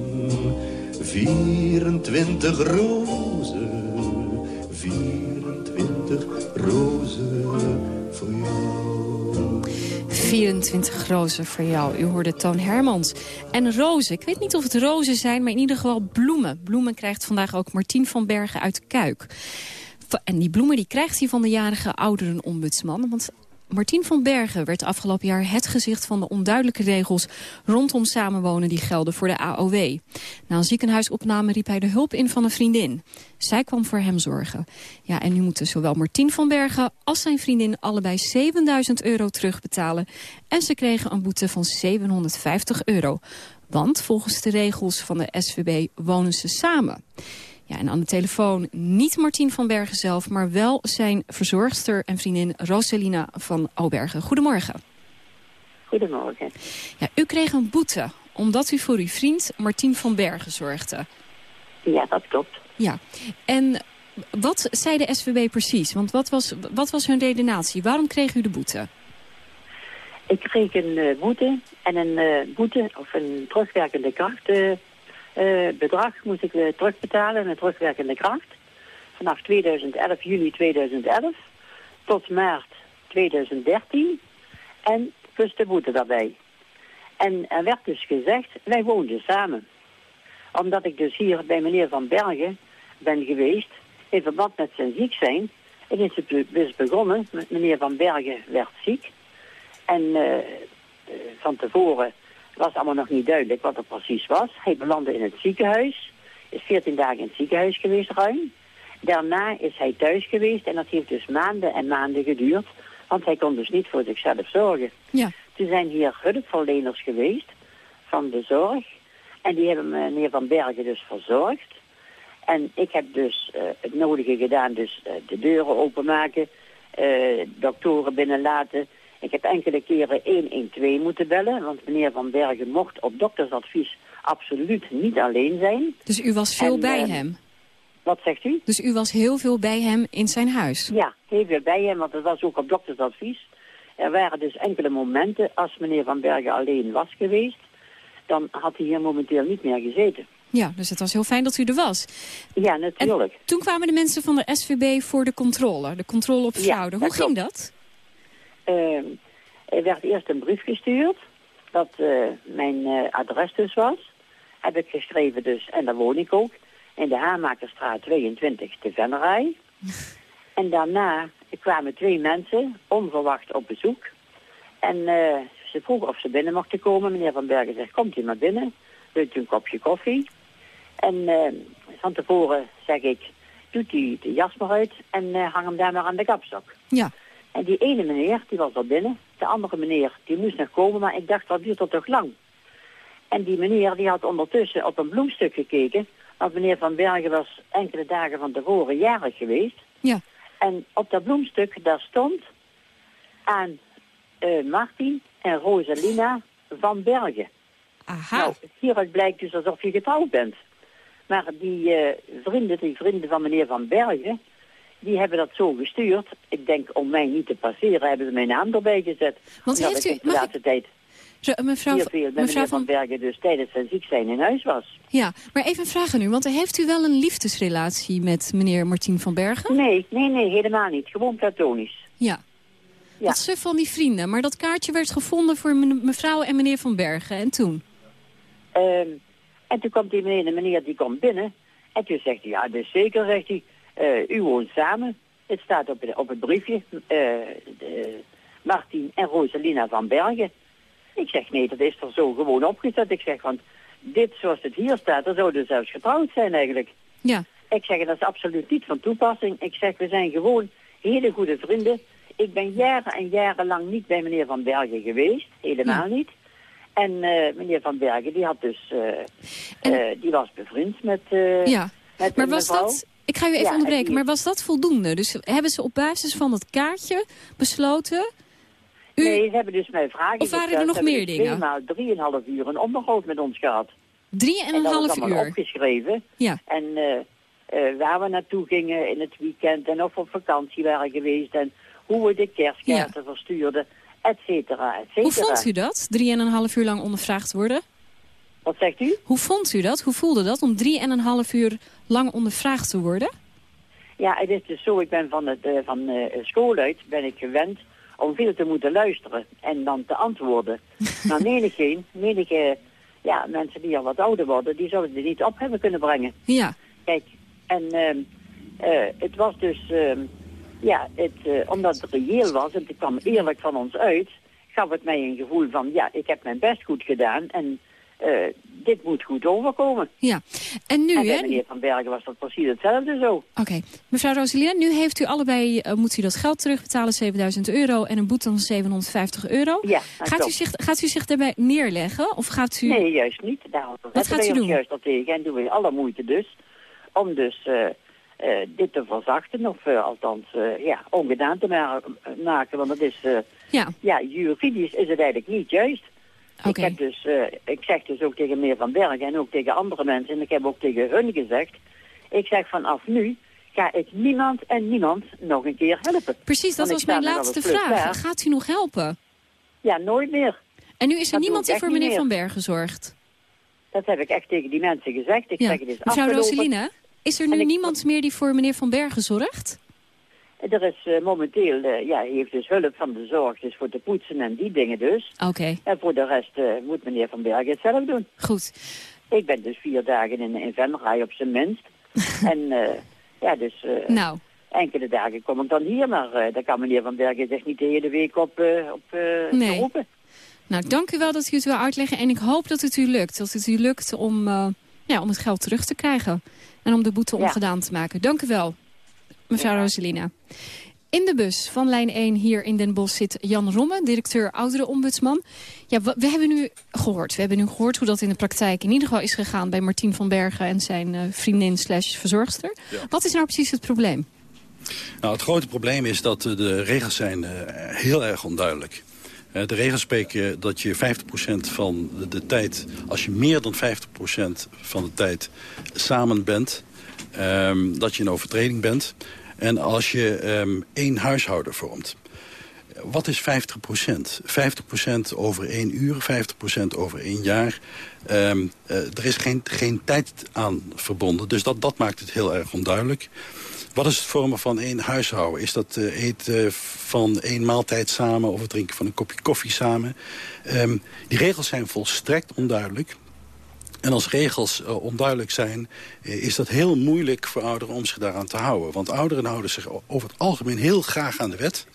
24 rozen, 24 rozen voor jou. U hoorde Toon Hermans. En rozen. Ik weet niet of het rozen zijn, maar in ieder geval bloemen. Bloemen krijgt vandaag ook Martien van Bergen uit Kuik. En die bloemen die krijgt hij van de jarige ouderenombudsman. Want Martien van Bergen werd afgelopen jaar het gezicht van de onduidelijke regels rondom samenwonen die gelden voor de AOW. Na een ziekenhuisopname riep hij de hulp in van een vriendin. Zij kwam voor hem zorgen. Ja, en nu moeten zowel Martien van Bergen als zijn vriendin allebei 7000 euro terugbetalen. En ze kregen een boete van 750 euro. Want volgens de regels van de SVB wonen ze samen. Ja, en aan de telefoon niet Martien van Bergen zelf... maar wel zijn verzorgster en vriendin Roselina van Aubergen. Goedemorgen. Goedemorgen. Ja, u kreeg een boete omdat u voor uw vriend Martien van Bergen zorgde. Ja, dat klopt. Ja, en wat zei de SVB precies? Want wat was, wat was hun redenatie? Waarom kreeg u de boete? Ik kreeg een eh, boete en een eh, boete of een terugwerkende kracht eh, bedrag moest ik terugbetalen met terugwerkende kracht. Vanaf 2011, juli 2011 tot maart 2013 en plus de boete daarbij. En er werd dus gezegd, wij woonden samen. Omdat ik dus hier bij meneer Van Bergen ben geweest, in verband met zijn ziek zijn. Het is dus begonnen, meneer Van Bergen werd ziek. En eh, eh, van tevoren was allemaal nog niet duidelijk wat er precies was. Hij belandde in het ziekenhuis, is 14 dagen in het ziekenhuis geweest ruim. Daarna is hij thuis geweest en dat heeft dus maanden en maanden geduurd. Want hij kon dus niet voor zichzelf zorgen. Ja. Toen zijn hier hulpverleners geweest van de zorg. En die hebben meneer Van Bergen dus verzorgd. En ik heb dus eh, het nodige gedaan, dus eh, de deuren openmaken, eh doktoren binnenlaten. Ik heb enkele keren 112 moeten bellen, want meneer Van Bergen mocht op doktersadvies absoluut niet alleen zijn. Dus u was veel En, bij eh, hem? Wat zegt u? Dus u was heel veel bij hem in zijn huis? Ja, heel veel bij hem, want het was ook op doktersadvies. Er waren dus enkele momenten, als meneer Van Bergen alleen was geweest, dan had hij hier momenteel niet meer gezeten. Ja, dus het was heel fijn dat u er was. Ja, natuurlijk. En toen kwamen de mensen van de SVB voor de controle, de controle op fraude. Hoe ging dat? Ehm, er werd eerst een brief gestuurd, dat eh, mijn eh, adres dus was. Heb ik geschreven dus, en daar woon ik ook, in de Haarmakerstraat 22 te Venray. en daarna kwamen twee mensen onverwacht op bezoek. En eh, ze vroegen of ze binnen mochten komen. Meneer Van Bergen zegt, komt u maar binnen. Wilt u een kopje koffie? En eh, van tevoren zeg ik, doet u de jas maar uit en hang hem daar maar aan de kapstok. Ja. En die ene meneer, die was al binnen. De andere meneer, die moest nog komen, maar ik dacht, wat duurt dat toch lang? En die meneer, die had ondertussen op een bloemstuk gekeken. Want meneer Van Bergen was enkele dagen van tevoren jarig geweest. Ja. En op dat bloemstuk, daar stond aan eh, Martin en Rosalina van Bergen. Aha. Nou, hieruit blijkt dus alsof je getrouwd bent. Maar die eh, vrienden, die vrienden van meneer Van Bergen, die hebben dat zo gestuurd. Ik denk, om mij niet te passeren, hebben ze mijn naam erbij gezet. Want Omdat heeft ik u- de ik- laatste tijd Zo, mevrouw, heel veel met mevrouw meneer Van. Bergen dus tijdens zijn ziek zijn in huis was. Ja, maar even een vraag aan u. Want heeft u wel een liefdesrelatie met meneer Martien van Bergen? Nee, nee, nee, helemaal niet. Gewoon platonisch. Ja. Ja. Dat suf van die vrienden. Maar dat kaartje werd gevonden voor me- mevrouw en meneer van Bergen. En toen? Ehm, en toen komt die meneer, meneer die komt binnen. En toen zegt hij, ja, dus zeker, zegt hij, eh, u woont samen. Het staat op, het- op het briefje, eh, de, Martin en Rosalina van Bergen. Ik zeg, nee, dat is er zo gewoon opgezet. Ik zeg, want dit zoals het hier staat, dan zouden we zelfs getrouwd zijn eigenlijk. Ja. Ik zeg, dat is absoluut niet van toepassing. Ik zeg, we zijn gewoon hele goede vrienden. Ik ben jaren en jarenlang niet bij meneer Van Bergen geweest. Helemaal niet. En eh, meneer Van Bergen, die had dus... eh, eh, die was bevriend met, eh Ja. met Maar was mevrouw. dat... Ik ga u even Ja, en onderbreken, die- maar was dat voldoende? Dus hebben ze op basis van dat kaartje besloten... U... Nee, ze hebben dus mij vragen Of waren er nog Ze hebben meer dus dingen? Tweemaal drieënhalf uur een onderhoud met ons gehad. Drie en een dat is allemaal uur. opgeschreven. Ja. En eh, eh, waar we naartoe gingen in het weekend en of we op vakantie waren geweest en hoe we de kerstkaarten verstuurden, et cetera, et cetera. Hoe vond u dat, drie en een half uur lang ondervraagd worden? Wat zegt u? Hoe vond u dat? Hoe voelde dat om drie en een half uur lang ondervraagd te worden? Ja, het is dus zo, ik ben van, het, eh, van eh, school uit, ben ik gewend om veel te moeten luisteren en dan te antwoorden. maar menigeen, menige ja, mensen die al wat ouder worden, die zouden er niet op hebben kunnen brengen. Ja. Kijk, en ehm, eh, het was dus, ehm, ja, het, omdat het reëel was en het kwam eerlijk van ons uit, gaf het mij een gevoel van, ja, ik heb mijn best goed gedaan en eh, dit moet goed overkomen. Ja. En nu, en bij hè? meneer Van Bergen was dat precies hetzelfde zo. Oké. Mevrouw Rosalina, nu heeft u allebei, eh, moet u dat geld terugbetalen, 7000 euro, en een boete van 750 euro. Ja, dat gaat, u zich, gaat u zich daarbij neerleggen? Of gaat u... Nee, juist niet. Zetten gaat u doen? juist al tegen en doen we alle moeite dus om dus eh, dit te verzachten of althans ja, ongedaan te ma- maken. Want het is, Ja. ja, juridisch is het eigenlijk niet juist. Ik, heb dus, eh, ik zeg dus ook tegen meneer Van Bergen en ook tegen andere mensen en ik heb ook tegen hun gezegd. Ik zeg vanaf nu ga ik niemand en niemand nog een keer helpen. Precies, dat was mijn laatste vraag. Gaat u nog helpen? Ja, nooit meer. En nu is er Dat niemand die voor meneer Van. Bergen zorgt? Dat heb ik echt tegen die mensen gezegd. Ik Ja. zeg het is Mevrouw afgelopen. Rosalina, is er nu ik- niemand meer die voor meneer Van Bergen zorgt? Er is eh, momenteel, eh, ja, heeft dus hulp van de zorg, dus voor te poetsen en die dingen dus. Oké, En voor de rest eh, moet meneer Van Bergen het zelf doen. goed. Ik ben dus vier dagen in, in Venray op zijn minst. en ja, dus Nou, enkele dagen kom ik dan hier, maar daar kan meneer Van Bergen zich niet de hele week op, op Nee. roepen. nou, dank u wel dat u het wil uitleggen. En ik hoop dat het u lukt. Dat het u lukt om, ja, om het geld terug te krijgen. En om de boete Ja. ongedaan te maken. Dank u wel, mevrouw Roselina. In de bus van lijn 1 hier in Den Bosch zit Jan Romme, directeur ouderenombudsman. Ja, we, hebben nu gehoord. We hebben nu gehoord hoe dat in de praktijk in ieder geval is gegaan bij Martien van Bergen en zijn eh, vriendin slash verzorgster. Wat is nou precies het probleem? Nou, het grote probleem is dat eh, de regels zijn eh, heel erg onduidelijk. Eh, de regels spreken dat je 50% van de, de tijd, als je meer dan 50% van de tijd samen bent, ehm, dat je een overtreding bent. En als je ehm, één huishouden vormt. Wat is 50%? 50% over één uur, 50% over één jaar. Ehm, eh, er is geen, geen tijd aan verbonden, dus dat, dat maakt het heel erg onduidelijk. Wat is het vormen van één huishouden? Is dat eh, eten van één maaltijd samen of het drinken van een kopje koffie samen? Ehm, die regels zijn volstrekt onduidelijk. En als regels eh, onduidelijk zijn, eh, is dat heel moeilijk voor ouderen om zich daaraan te houden. Want ouderen houden zich over het algemeen heel graag aan de wet.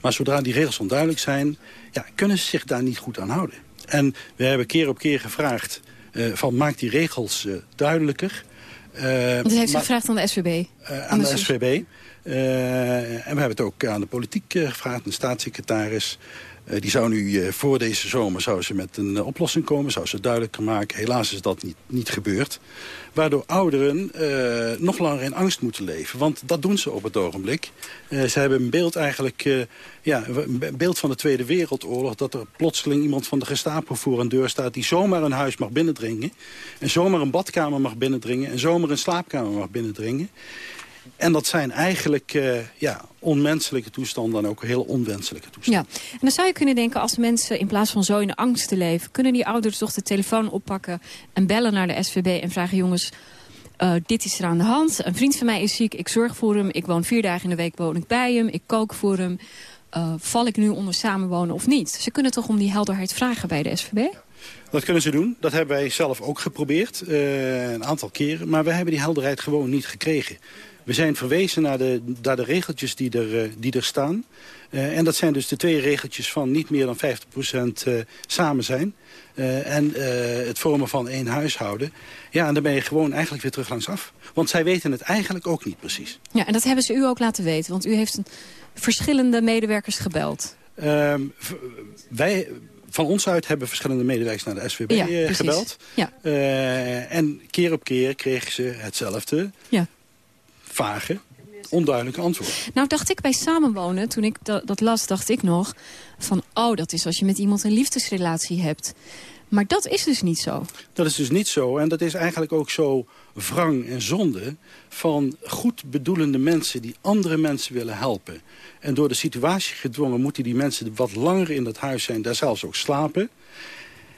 Maar zodra die regels onduidelijk zijn, ja, kunnen ze zich daar niet goed aan houden. En we hebben keer op keer gevraagd eh, van maak die regels duidelijker. U heeft u maar- gevraagd aan de SVB. aan de Anders- SVB. Eh, en we hebben het ook aan de politiek gevraagd, een staatssecretaris. Eh, die zou nu eh, voor deze zomer zou ze met een eh, oplossing komen, zou ze duidelijker maken. Helaas is dat niet, niet gebeurd. Waardoor ouderen nog langer in angst moeten leven. Want dat doen ze op het ogenblik. Ze hebben een beeld eigenlijk, ja, een be- beeld van de Tweede Wereldoorlog... dat er plotseling iemand van de Gestapo voor een deur staat... die zomaar een huis mag binnendringen. En zomaar een badkamer mag binnendringen. En zomaar een slaapkamer mag binnendringen. En dat zijn eigenlijk eh, ja, onmenselijke toestanden en ook heel onwenselijke toestanden. Ja, en dan zou je kunnen denken als mensen in plaats van zo in de angst te leven... kunnen die ouders toch de telefoon oppakken en bellen naar de SVB en vragen... jongens, eh, dit is er aan de hand. Een vriend van mij is ziek, ik zorg voor hem. Ik woon vier dagen in de week woon ik bij hem. Ik kook voor hem. Eh, val ik nu onder samenwonen of niet? Ze kunnen toch om die helderheid vragen bij de SVB? Dat kunnen ze doen. Dat hebben wij zelf ook geprobeerd. een aantal keren. Maar we hebben die helderheid gewoon niet gekregen. We zijn verwezen naar de, naar de regeltjes die er, eh, die er staan. Eh, en dat zijn dus de twee regeltjes van niet meer dan 50% eh, samen zijn. En het vormen van één huishouden. Ja, en dan ben je gewoon eigenlijk weer terug langs af. Want zij weten het eigenlijk ook niet precies. Ja, en dat hebben ze u ook laten weten, want u heeft een, verschillende medewerkers gebeld. Ehm, wij, van ons uit hebben verschillende medewerkers naar de Ja, precies. gebeld. Ja. En keer op keer kregen ze hetzelfde Ja. Vage, onduidelijke antwoord. Nou dacht ik bij samenwonen, toen ik dat, dat las, dacht ik nog... van oh, dat is als je met iemand een liefdesrelatie hebt. Maar dat is dus niet zo. Dat is dus niet zo. En dat is eigenlijk ook zo wrang en zonde van goed bedoelende mensen die andere mensen willen helpen. En door de situatie gedwongen moeten die mensen wat langer in dat huis zijn, daar zelfs ook slapen.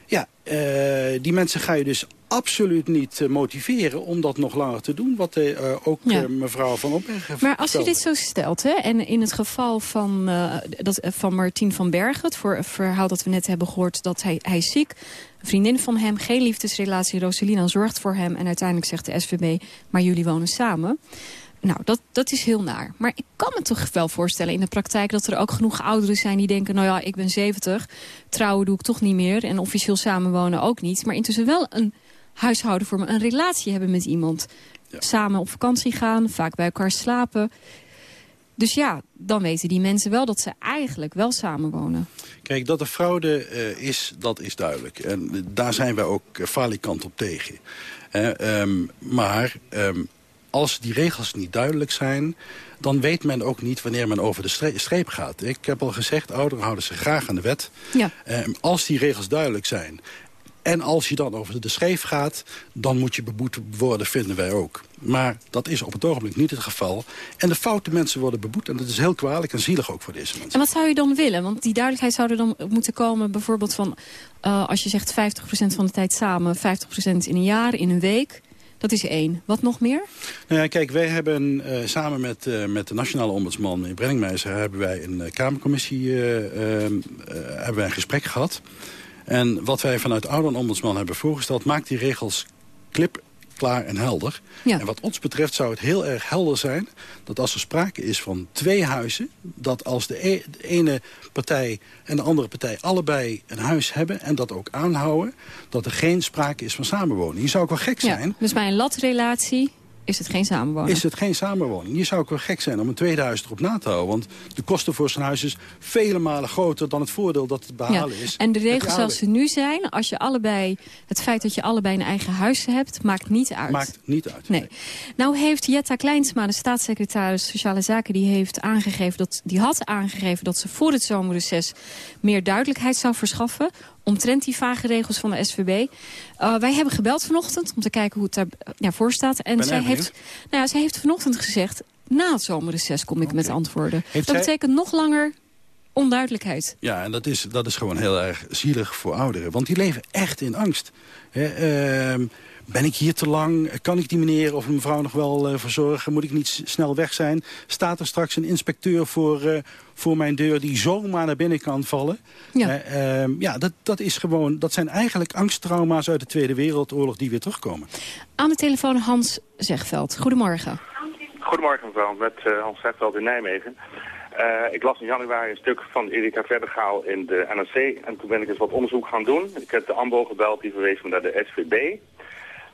Ja, eh, die mensen ga je dus absoluut niet eh, motiveren om dat nog langer te doen. Wat eh, eh, ook Ja. mevrouw Van Opbergen Maar als u dit zo stelt, hè, en in het geval van, dat, van Martien van Bergen... het voor, verhaal dat we net hebben gehoord dat hij, hij is ziek... een vriendin van hem, geen liefdesrelatie, Roselina zorgt voor hem... en uiteindelijk zegt de SVB, maar jullie wonen samen... Nou, dat, dat is heel naar. Maar ik kan me toch wel voorstellen in de praktijk... dat er ook genoeg ouderen zijn die denken... nou ja, ik ben 70, trouwen doe ik toch niet meer... en officieel samenwonen ook niet. Maar intussen wel een huishouden vormen, een relatie hebben met iemand. Samen op vakantie gaan, vaak bij elkaar slapen. Dus ja, dan weten die mensen wel dat ze eigenlijk wel samenwonen. Kijk, dat er fraude eh, is, dat is duidelijk. En eh, daar zijn wij ook uh, falikant op tegen. Eh, um, maar um, als die regels niet duidelijk zijn... dan weet men ook niet wanneer men over de streep gaat. Ik heb al gezegd, ouderen houden zich graag aan de wet. Ja. Um, als die regels duidelijk zijn... En als je dan over de scheef gaat, dan moet je beboet worden, vinden wij ook. Maar dat is op het ogenblik niet het geval. En de foute mensen worden beboet. En dat is heel kwalijk en zielig ook voor deze mensen. En wat zou je dan willen? Want die duidelijkheid zou er dan moeten komen bijvoorbeeld van... Uh, als je zegt 50% van de tijd samen, 50% in een jaar, in een week... Dat is één. Wat nog meer? Nou ja, kijk, wij hebben eh, samen met, eh, met de Nationale Ombudsman in Brenningmeijer... hebben wij een Kamercommissie hebben wij een gesprek gehad. En wat wij vanuit Ouderen Ombudsman hebben voorgesteld... maakt die regels klip klaar en helder. En wat ons betreft zou het heel erg helder zijn... dat als er sprake is van twee huizen... dat als de, e- de ene partij en de andere partij allebei een huis hebben... en dat ook aanhouden, dat er geen sprake is van samenwoning. Je zou ook wel gek zijn... Ja, dus bij een latrelatie is het geen samenwoning. Is het geen samenwoning. Je zou ook wel gek zijn om een tweede huis erop na te houden. Want de kosten voor zo'n huis is vele malen groter dan het voordeel dat het behalen ja. is. En de regels zoals ze nu zijn, als je allebei, het feit dat je allebei een eigen huis hebt, maakt niet uit. Maakt niet uit. Nee. Nou heeft Jetta Kleinsma, de staatssecretaris Sociale Zaken, die, heeft aangegeven dat, die had aangegeven dat ze voor het zomerreces meer duidelijkheid zou verschaffen omtrent die vage regels van de SVB. Uh, wij hebben gebeld vanochtend om te kijken hoe het daarvoor staat. En zij heeft, nou ja, zij heeft vanochtend gezegd... na het zomerreces kom ik met antwoorden. Heeft dat zij- betekent nog langer onduidelijkheid. Ja, en dat is, dat is gewoon heel erg zielig voor ouderen. Want die leven echt in angst. Ehm, ben ik hier te lang? Kan ik die meneer of mevrouw nog wel eh, verzorgen? Moet ik niet snel weg zijn? Staat er straks een inspecteur voor, eh, voor mijn deur... die zomaar naar binnen kan vallen? Ja, Eh, ehm, ja dat, dat, is gewoon, dat zijn eigenlijk angsttrauma's uit de Tweede Wereldoorlog... die weer terugkomen. Aan de telefoon Hans Zegveld. Goedemorgen. Goedemorgen mevrouw, met eh, Hans Zegveld in Nijmegen. Eh, ik las in januari een stuk van Erika Verdergaal in de NRC en toen ben ik eens wat onderzoek gaan doen. Ik heb de AMBO gebeld, die verwees me naar de SVB.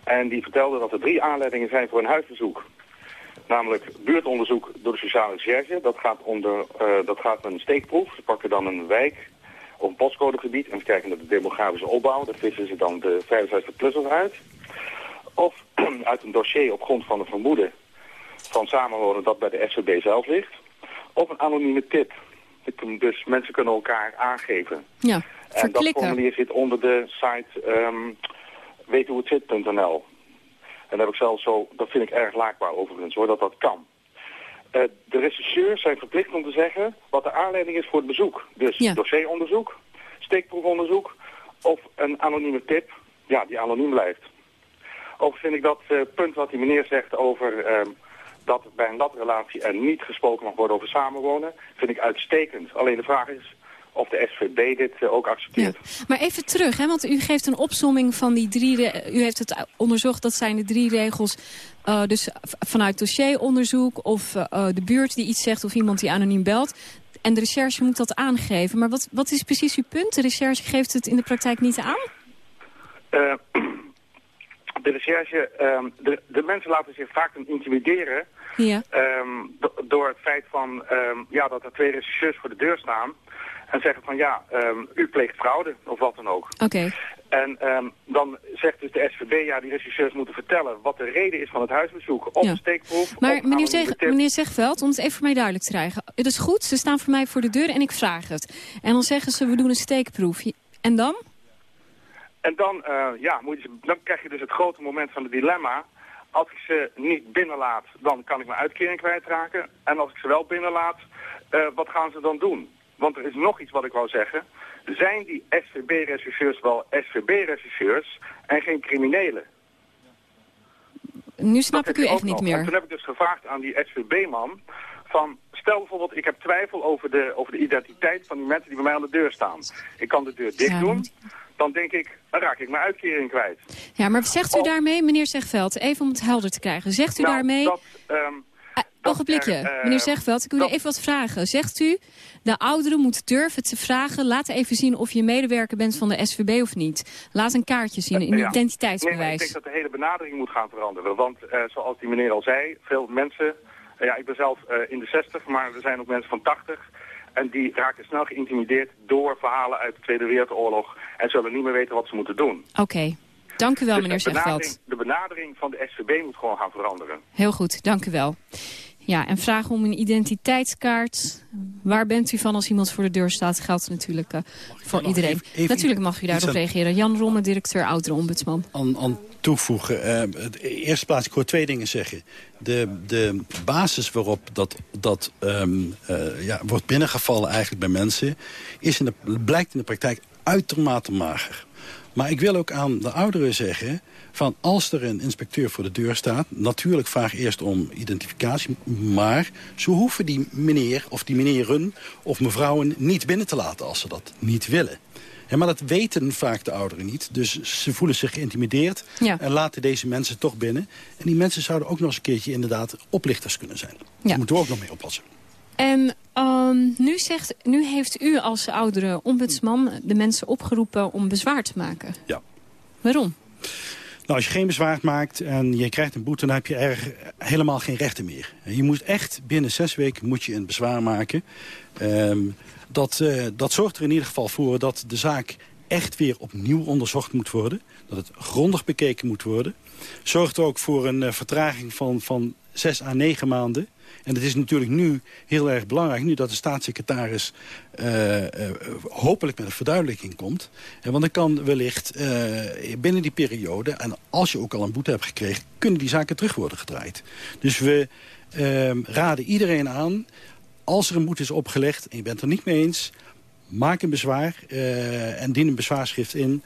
En die vertelde dat er drie aanleidingen zijn voor een huisbezoek. Namelijk buurtonderzoek door de sociale recherche. Dat gaat, onder, eh, dat gaat met een steekproef. Ze pakken dan een wijk of een postcodegebied en ze kijken naar de demografische opbouw. Daar vissen ze dan de 65-plussers uit. Of uit een dossier op grond van een vermoeden van samenwonen dat bij de SVB zelf ligt. Of een anonieme tip. Dus mensen kunnen elkaar aangeven. Ja, En dat verklikken. formulier zit onder de site ehm weet hoe het zit.nl. En dat heb ik zelf zo, dat vind ik erg laakbaar overigens hoor, dat dat kan. Eh, de rechercheurs zijn verplicht om te zeggen wat de aanleiding is voor het bezoek. Dus Ja. dossieronderzoek, steekproefonderzoek of een anonieme tip, ja, die anoniem blijft. Ook vind ik dat eh, punt wat die meneer zegt over ehm, dat bij een latrelatie er niet gesproken mag worden over samenwonen, vind ik uitstekend. Alleen de vraag is of de SVB dit eh, ook accepteert. Maar even terug, hè, want u geeft een opsomming van die drie... U heeft het onderzocht, dat zijn de drie regels. eh, dus vanuit dossieronderzoek of eh, de buurt die iets zegt... of iemand die anoniem belt. En de recherche moet dat aangeven. Maar wat, wat is precies uw punt? De recherche geeft het in de praktijk niet aan? De recherche, ehm, de, de mensen laten zich vaak intimideren Ja. ehm, do- door het feit van, ehm, ja, dat er twee rechercheurs voor de deur staan en zeggen van ja, ehm, u pleegt fraude of wat dan ook. Oké. En ehm, dan zegt dus de SVB, ja, die rechercheurs moeten vertellen wat de reden is van het huisbezoek. Of Ja. een steekproef, Maar meneer, zeg, meneer Zegveld, om het even voor mij duidelijk te krijgen. Het is goed, ze staan voor mij voor de deur en ik vraag het. En dan zeggen ze, we doen een steekproef. En dan? En dan, eh, ja, moet je, dan krijg je dus het grote moment van het dilemma. Als ik ze niet binnenlaat, dan kan ik mijn uitkering kwijtraken. En als ik ze wel binnenlaat, eh, wat gaan ze dan doen? Want er is nog iets wat ik wou zeggen. Zijn die SVB-rechercheurs wel SVB-rechercheurs en geen criminelen? Nu snap Dat ik u echt niet nog. En meer. toen heb ik dus gevraagd aan die SVB-man... van stel bijvoorbeeld, ik heb twijfel over de, over de identiteit van die mensen die bij mij aan de deur staan. Ik kan de deur dicht Ja, doen, dan denk ik, dan raak ik mijn uitkering kwijt. Ja, maar zegt u daarmee, meneer Zegveld, even om het helder te krijgen. Zegt u Nou, daarmee... Dat, ehm, Ogenblikje, eh, meneer Zegveld, ik wil u even wat vragen. Zegt u, de ouderen moeten durven te vragen... laat even zien of je medewerker bent van de SVB of niet. Laat een kaartje zien, een Ja. Nee, identiteitsbewijs. ik denk dat de hele benadering moet gaan veranderen. Want eh, zoals die meneer al zei, veel mensen... eh, ja, ik ben zelf eh, in de 60, maar er zijn ook mensen van 80... En die raken snel geïntimideerd door verhalen uit de Tweede Wereldoorlog... en zullen niet meer weten wat ze moeten doen. Oké, dank u wel, Dus meneer Zegveld. de benadering van de SVB moet gewoon gaan veranderen. Heel goed, dank u wel. Ja, en vragen om een identiteitskaart. Waar bent u van als iemand voor de deur staat? Geldt natuurlijk eh, voor iedereen. even- even natuurlijk mag u daarop aan- reageren. Jan Romme, directeur ouderenombudsman. aan, aan toevoegen. Eerste plaats, ik hoor twee dingen zeggen. De, de basis waarop dat, dat ehm, eh, ja, wordt binnengevallen eigenlijk bij mensen... Is in de, blijkt in de praktijk uitermate mager. Maar ik wil ook aan de ouderen zeggen... van als er een inspecteur voor de deur staat... natuurlijk vraag eerst om identificatie... maar ze hoeven die meneer of die meneren of mevrouwen niet binnen te laten... als ze dat niet willen. Ja, maar dat weten vaak de ouderen niet. Dus ze voelen zich geïntimideerd Ja. en laten deze mensen toch binnen. En die mensen zouden ook nog eens een keertje inderdaad oplichters kunnen zijn. Daar moeten we ook nog mee oppassen. En ehm, nu, zegt, nu heeft u als oudere ombudsman de mensen opgeroepen om bezwaar te maken. Ja. Waarom? Nou, als je geen bezwaar maakt en je krijgt een boete... dan heb je er helemaal geen rechten meer. Je moet echt binnen zes weken moet je een bezwaar maken. Ehm, dat, eh, dat zorgt er in ieder geval voor dat de zaak echt weer opnieuw onderzocht moet worden. Dat het grondig bekeken moet worden. Zorgt ook voor een eh, vertraging van, van zes à negen maanden. En het is natuurlijk nu heel erg belangrijk... nu dat de staatssecretaris eh, eh, hopelijk met een verduidelijking komt. En want dan kan wellicht eh, binnen die periode... en als je ook al een boete hebt gekregen... kunnen die zaken terug worden gedraaid. Dus we ehm, raden iedereen aan... als er een boete is opgelegd en je bent er niet mee eens... maak een bezwaar en dien een bezwaarschrift in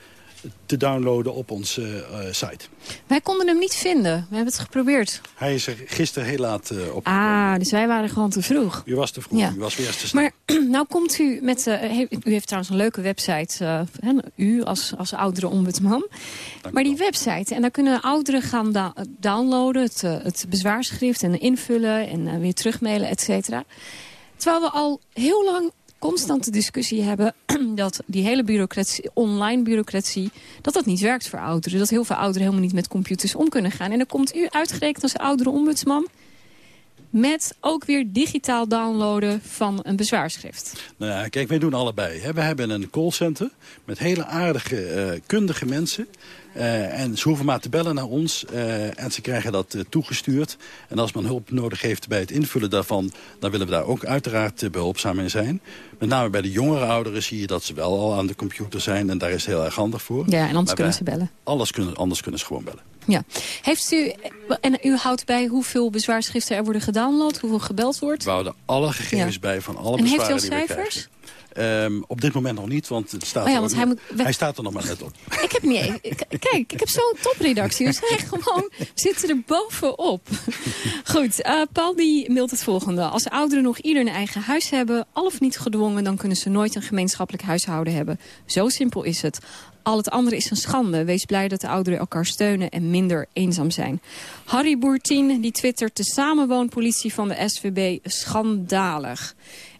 te downloaden op onze eh, site. Wij konden hem niet vinden. We hebben het geprobeerd. Hij is er gisteren heel laat eh, op. Ah, dus wij waren gewoon te vroeg. U was te vroeg, Ja. u was weer te snel. Maar nou komt u met... he- u heeft trouwens een leuke website, u als, als oudere ombudsman. maar die website, en daar kunnen ouderen gaan da- downloaden... Het, het bezwaarschrift en invullen en weer terugmailen, et cetera. Terwijl we al heel lang constante discussie hebben... dat die hele bureaucratie, online bureaucratie... dat dat niet werkt voor ouderen. Dat heel veel ouderen helemaal niet met computers om kunnen gaan. En dan komt u uitgerekend als oudere ombudsman... met ook weer digitaal downloaden van een bezwaarschrift. Nou ja, kijk, wij doen allebei. Hè. We hebben een callcenter met hele aardige, eh, kundige mensen. Eh, en ze hoeven maar te bellen naar ons eh, en ze krijgen dat eh, toegestuurd. En als men hulp nodig heeft bij het invullen daarvan... dan willen we daar ook uiteraard eh, behulpzaam in zijn. Met name bij de jongere ouderen zie je dat ze wel al aan de computer zijn... en daar is het heel erg handig voor. Ja, en anders Maar kunnen ze bellen. Alles kunnen, anders kunnen ze gewoon bellen. Ja. Heeft u, en u houdt bij hoeveel bezwaarschriften er worden gedownload, hoeveel gebeld wordt? We houden alle gegevens Ja. bij van alle En heeft u al cijfers? Ehm, op dit moment nog niet, want het staat, Oh ja, er, want hij nog- moet- we- hij staat er nog maar net op. Ik heb niet even- Kijk, ik heb zo'n topredactie. We zijn gewoon, zitten er bovenop. Goed, eh, Paul die mailt het volgende. Als ouderen nog ieder een eigen huis hebben, al of niet gedwongen... dan kunnen ze nooit een gemeenschappelijk huishouden hebben. Zo simpel is het. Al het andere is een schande. Wees blij dat de ouderen elkaar steunen en minder eenzaam zijn. Harry Boertien die twittert... de samenwoonpolitie van de SVB schandalig.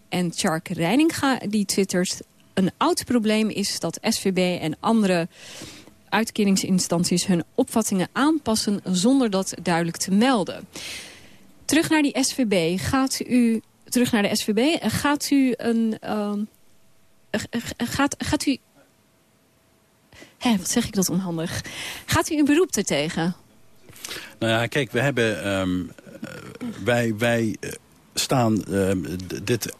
En Tjark Reininga die twittert... een oud probleem is dat SVB en andere uitkeringsinstanties hun opvattingen aanpassen zonder dat duidelijk te melden. Terug naar die SVB. Gaat u terug naar de SVB? Gaat u een ehm, eh, eh, gaat, gaat u Hé, wat zeg ik dat onhandig? Gaat u een beroep ertegen? Nou ja, kijk, we hebben, ehm, eh, wij, wij eh, staan, ehm, dit,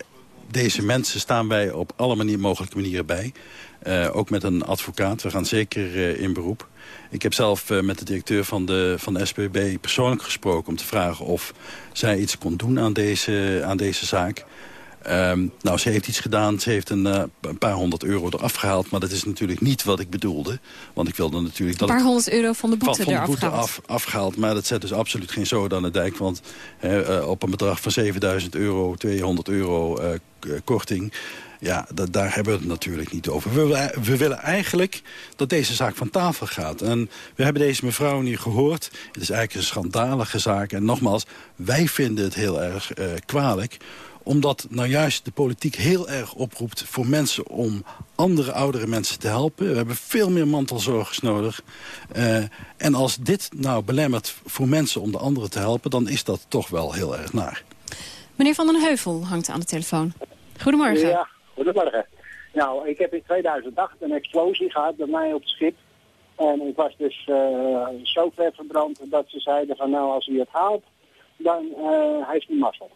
deze mensen staan wij op alle manier, mogelijke manieren bij. Eh, ook met een advocaat. We gaan zeker eh, in beroep. Ik heb zelf eh, met de directeur van de, van de SPB persoonlijk gesproken... om te vragen of zij iets kon doen aan deze, aan deze zaak. Ehm, nou, ze heeft iets gedaan. Ze heeft een, eh, een paar honderd euro eraf gehaald. Maar dat is natuurlijk niet wat ik bedoelde. Want ik wilde natuurlijk... Een dat paar het- honderd euro van de van, boete van de eraf boete af, afgehaald. Maar dat zet dus absoluut geen zoden aan de dijk. Want eh, op een bedrag van 7000 euro, 200 euro eh, korting... Ja, da- daar hebben we het natuurlijk niet over. We, willen- we willen eigenlijk dat deze zaak van tafel gaat. En we hebben deze mevrouw nu gehoord. Het is eigenlijk een schandalige zaak. En nogmaals, wij vinden het heel erg kwalijk omdat nou juist de politiek heel erg oproept voor mensen om andere oudere mensen te helpen. We hebben veel meer mantelzorgers nodig. Eh, en als dit nou belemmert voor mensen om de anderen te helpen... dan is dat toch wel heel erg naar. Meneer Van den Heuvel hangt aan de telefoon. Goedemorgen. Ja, goedemorgen. Nou, ik heb in 2008 een explosie gehad bij mij op het schip. En ik was dus eh, zo ver verbrand dat ze zeiden van nou als hij het haalt, dan uh, hij mazzel.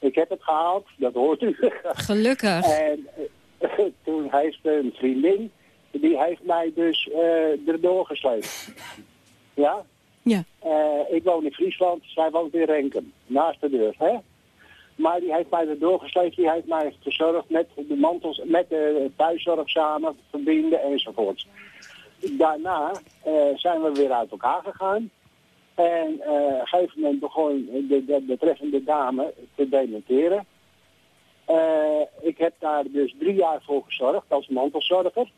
Ik heb het gehaald, dat hoort u. Gelukkig. En uh, toen heeft een vriendin, die heeft mij dus uh, erdoor gesleept. Ja? Ja. Uh, ik woon in Friesland, zij woont in Renkum, naast de deur. Hè? Maar die heeft mij erdoor gesleept, die heeft mij verzorgd met de mantels, met de thuiszorg samen, verbinden enzovoort. daarna eh, zijn we weer uit elkaar gegaan. En eh, op een gegeven moment begon de, de betreffende dame te dementeren. Eh, ik heb daar dus drie jaar voor gezorgd als mantelzorger.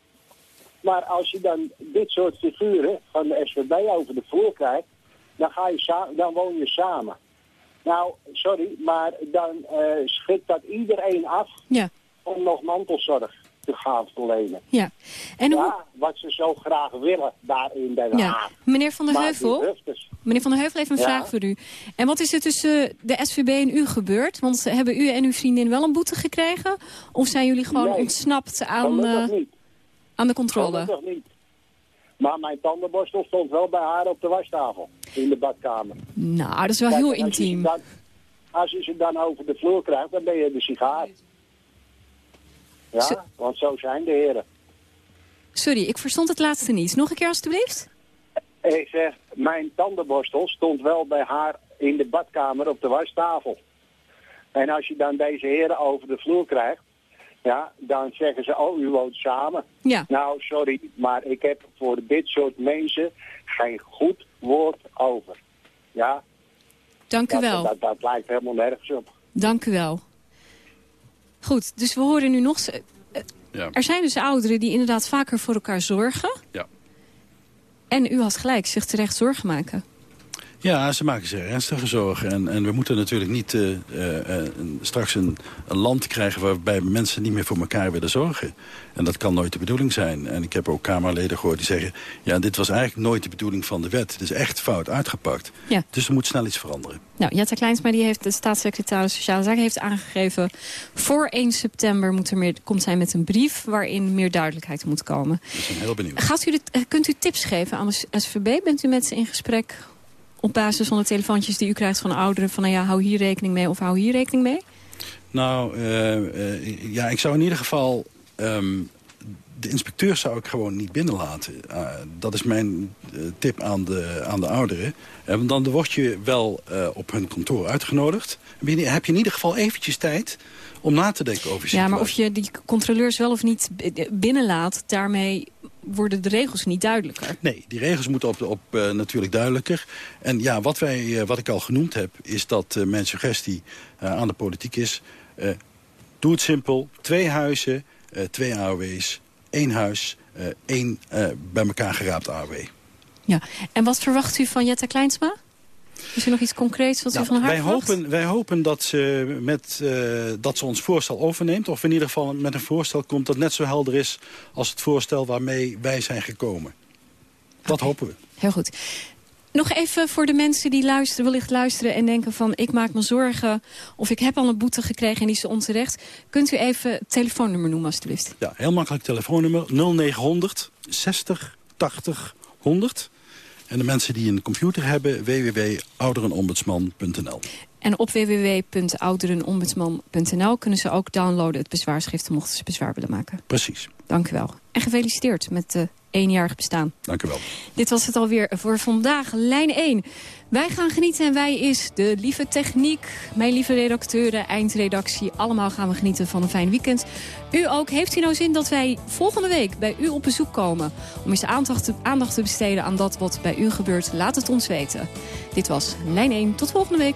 Maar als je dan dit soort figuren van de SVB over de vloer krijgt, dan, ga je dan woon je samen. Nou, sorry, maar dan eh schikt dat iedereen af Ja. om nog mantelzorg te gaan verlenen. Ja. En hoe, Ja, wat ze zo graag willen daar in Den Ja. Haag. Meneer Van der Heuvel? Meneer Van der Heuvel heeft een Ja. vraag voor u. En wat is er tussen de SVB en u gebeurd? Want hebben u en uw vriendin wel een boete gekregen? Of zijn jullie gewoon Nee. ontsnapt aan, niet. aan de controle? Gelukkig niet. Maar mijn tandenborstel stond wel bij haar op de wastafel. In de badkamer. Nou, dat is wel Kijk, heel je intiem. dan- als je ze dan over de vloer krijgt, dan ben je de sigaar. Ja, want zo zijn de heren. Sorry, ik verstond het laatste niet. Nog een keer alstublieft? Ik zeg, mijn tandenborstel stond wel bij haar in de badkamer op de wastafel. En als je dan deze heren over de vloer krijgt, ja, dan zeggen ze, oh, u woont samen. Ja. Nou, sorry, maar ik heb voor dit soort mensen geen goed woord over. Ja, Dank u dat, wel. Dat, dat lijkt helemaal nergens op. Dank u wel. Goed, dus we horen nu nog... eh, Ja. Er zijn dus ouderen die inderdaad vaker voor elkaar zorgen. Ja. En u had gelijk, zich terecht zorgen maken. Ja, ze maken zich ernstige zorgen. En, en we moeten natuurlijk niet eh, eh, eh, straks een, een land krijgen... waarbij mensen niet meer voor elkaar willen zorgen. En dat kan nooit de bedoeling zijn. En ik heb ook Kamerleden gehoord die zeggen... ja, dit was eigenlijk nooit de bedoeling van de wet. Het is echt fout uitgepakt. Ja. Dus er moet snel iets veranderen. Nou, Jetta Kleinsma, die heeft de staatssecretaris Sociale Zaken heeft aangegeven... voor 1 september moet er meer, komt zij met een brief waarin meer duidelijkheid moet komen. We zijn heel benieuwd. Gaat u dit, kunt u tips geven aan de SVB? Bent u met ze in gesprek op basis van de telefoontjes die u krijgt van ouderen... van nou ja, hou hier rekening mee of hou hier rekening mee? Nou, eh, eh, ja, ik zou in ieder geval... ehm, de inspecteur zou ik gewoon niet binnenlaten. Uh, dat is mijn tip aan de, aan de ouderen. Want dan word je wel op hun kantoor uitgenodigd. Heb je in ieder geval eventjes tijd om na te denken over je Ja, maar of je die controleurs wel of niet binnenlaat... daarmee worden de regels niet duidelijker. Nee, die regels moeten op, op uh, natuurlijk duidelijker. En ja, wat, wij, uh, wat ik al genoemd heb, is dat uh, mijn suggestie aan de politiek is... doe het simpel, twee huizen, twee AOW's, één huis, één bij elkaar geraapt AOW. Ja, en wat verwacht u van Jetta Kleinsma? Is er nog iets concreets wat nou, u van haar wij verwacht? hopen, wij hopen dat ze, met, uh, dat ze ons voorstel overneemt. Of in ieder geval met een voorstel komt dat net zo helder is... als het voorstel waarmee wij zijn gekomen. Dat okay. hopen we. Heel goed. Nog even voor de mensen die luisteren, wellicht luisteren en denken van... ik maak me zorgen of ik heb al een boete gekregen en die is onterecht. Kunt u even het telefoonnummer noemen alstublieft? Ja, heel makkelijk telefoonnummer 0900 60 80 100. En de mensen die een computer hebben, www.ouderenombudsman.nl. En op www.ouderenombudsman.nl kunnen ze ook downloaden het bezwaarschrift... mochten ze bezwaar willen maken. Precies. Dank u wel. En gefeliciteerd met de eenjarig bestaan. Dank u wel. Dit was het alweer voor vandaag, lijn 1. Wij gaan genieten en wij is de lieve techniek, mijn lieve redacteuren, eindredactie. Allemaal gaan we genieten van een fijn weekend. U ook. Heeft u nou zin dat wij volgende week bij u op bezoek komen... om eens aandacht te, aandacht te besteden aan dat wat bij u gebeurt? Laat het ons weten. Dit was lijn 1. Tot volgende week.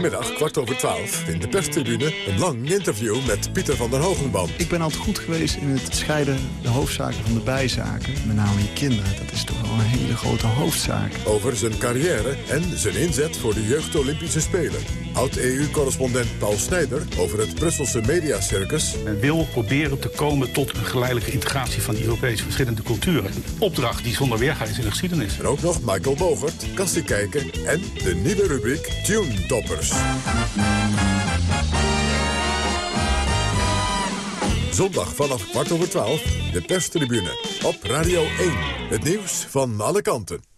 Zondagmiddag, kwart over twaalf, in de perstribune... een lang interview met Pieter van der Hogenboom. Ik ben altijd goed geweest in het scheiden de hoofdzaken van de bijzaken. Met name je kinderen, dat is toch wel een hele grote hoofdzaak. Over zijn carrière en zijn inzet voor de Jeugd-Olympische Spelen. Oud-EU-correspondent Paul Snijder over het Brusselse mediacircus. Men wil proberen te komen tot een geleidelijke integratie van die Europese verschillende culturen. Een opdracht die zonder weerga is in de geschiedenis. En ook nog Michael Bogert, Kastie Kijken en de nieuwe rubriek Tune Toppers. Zondag vanaf kwart over twaalf, de perstribune. Op Radio 1. Het nieuws van alle kanten.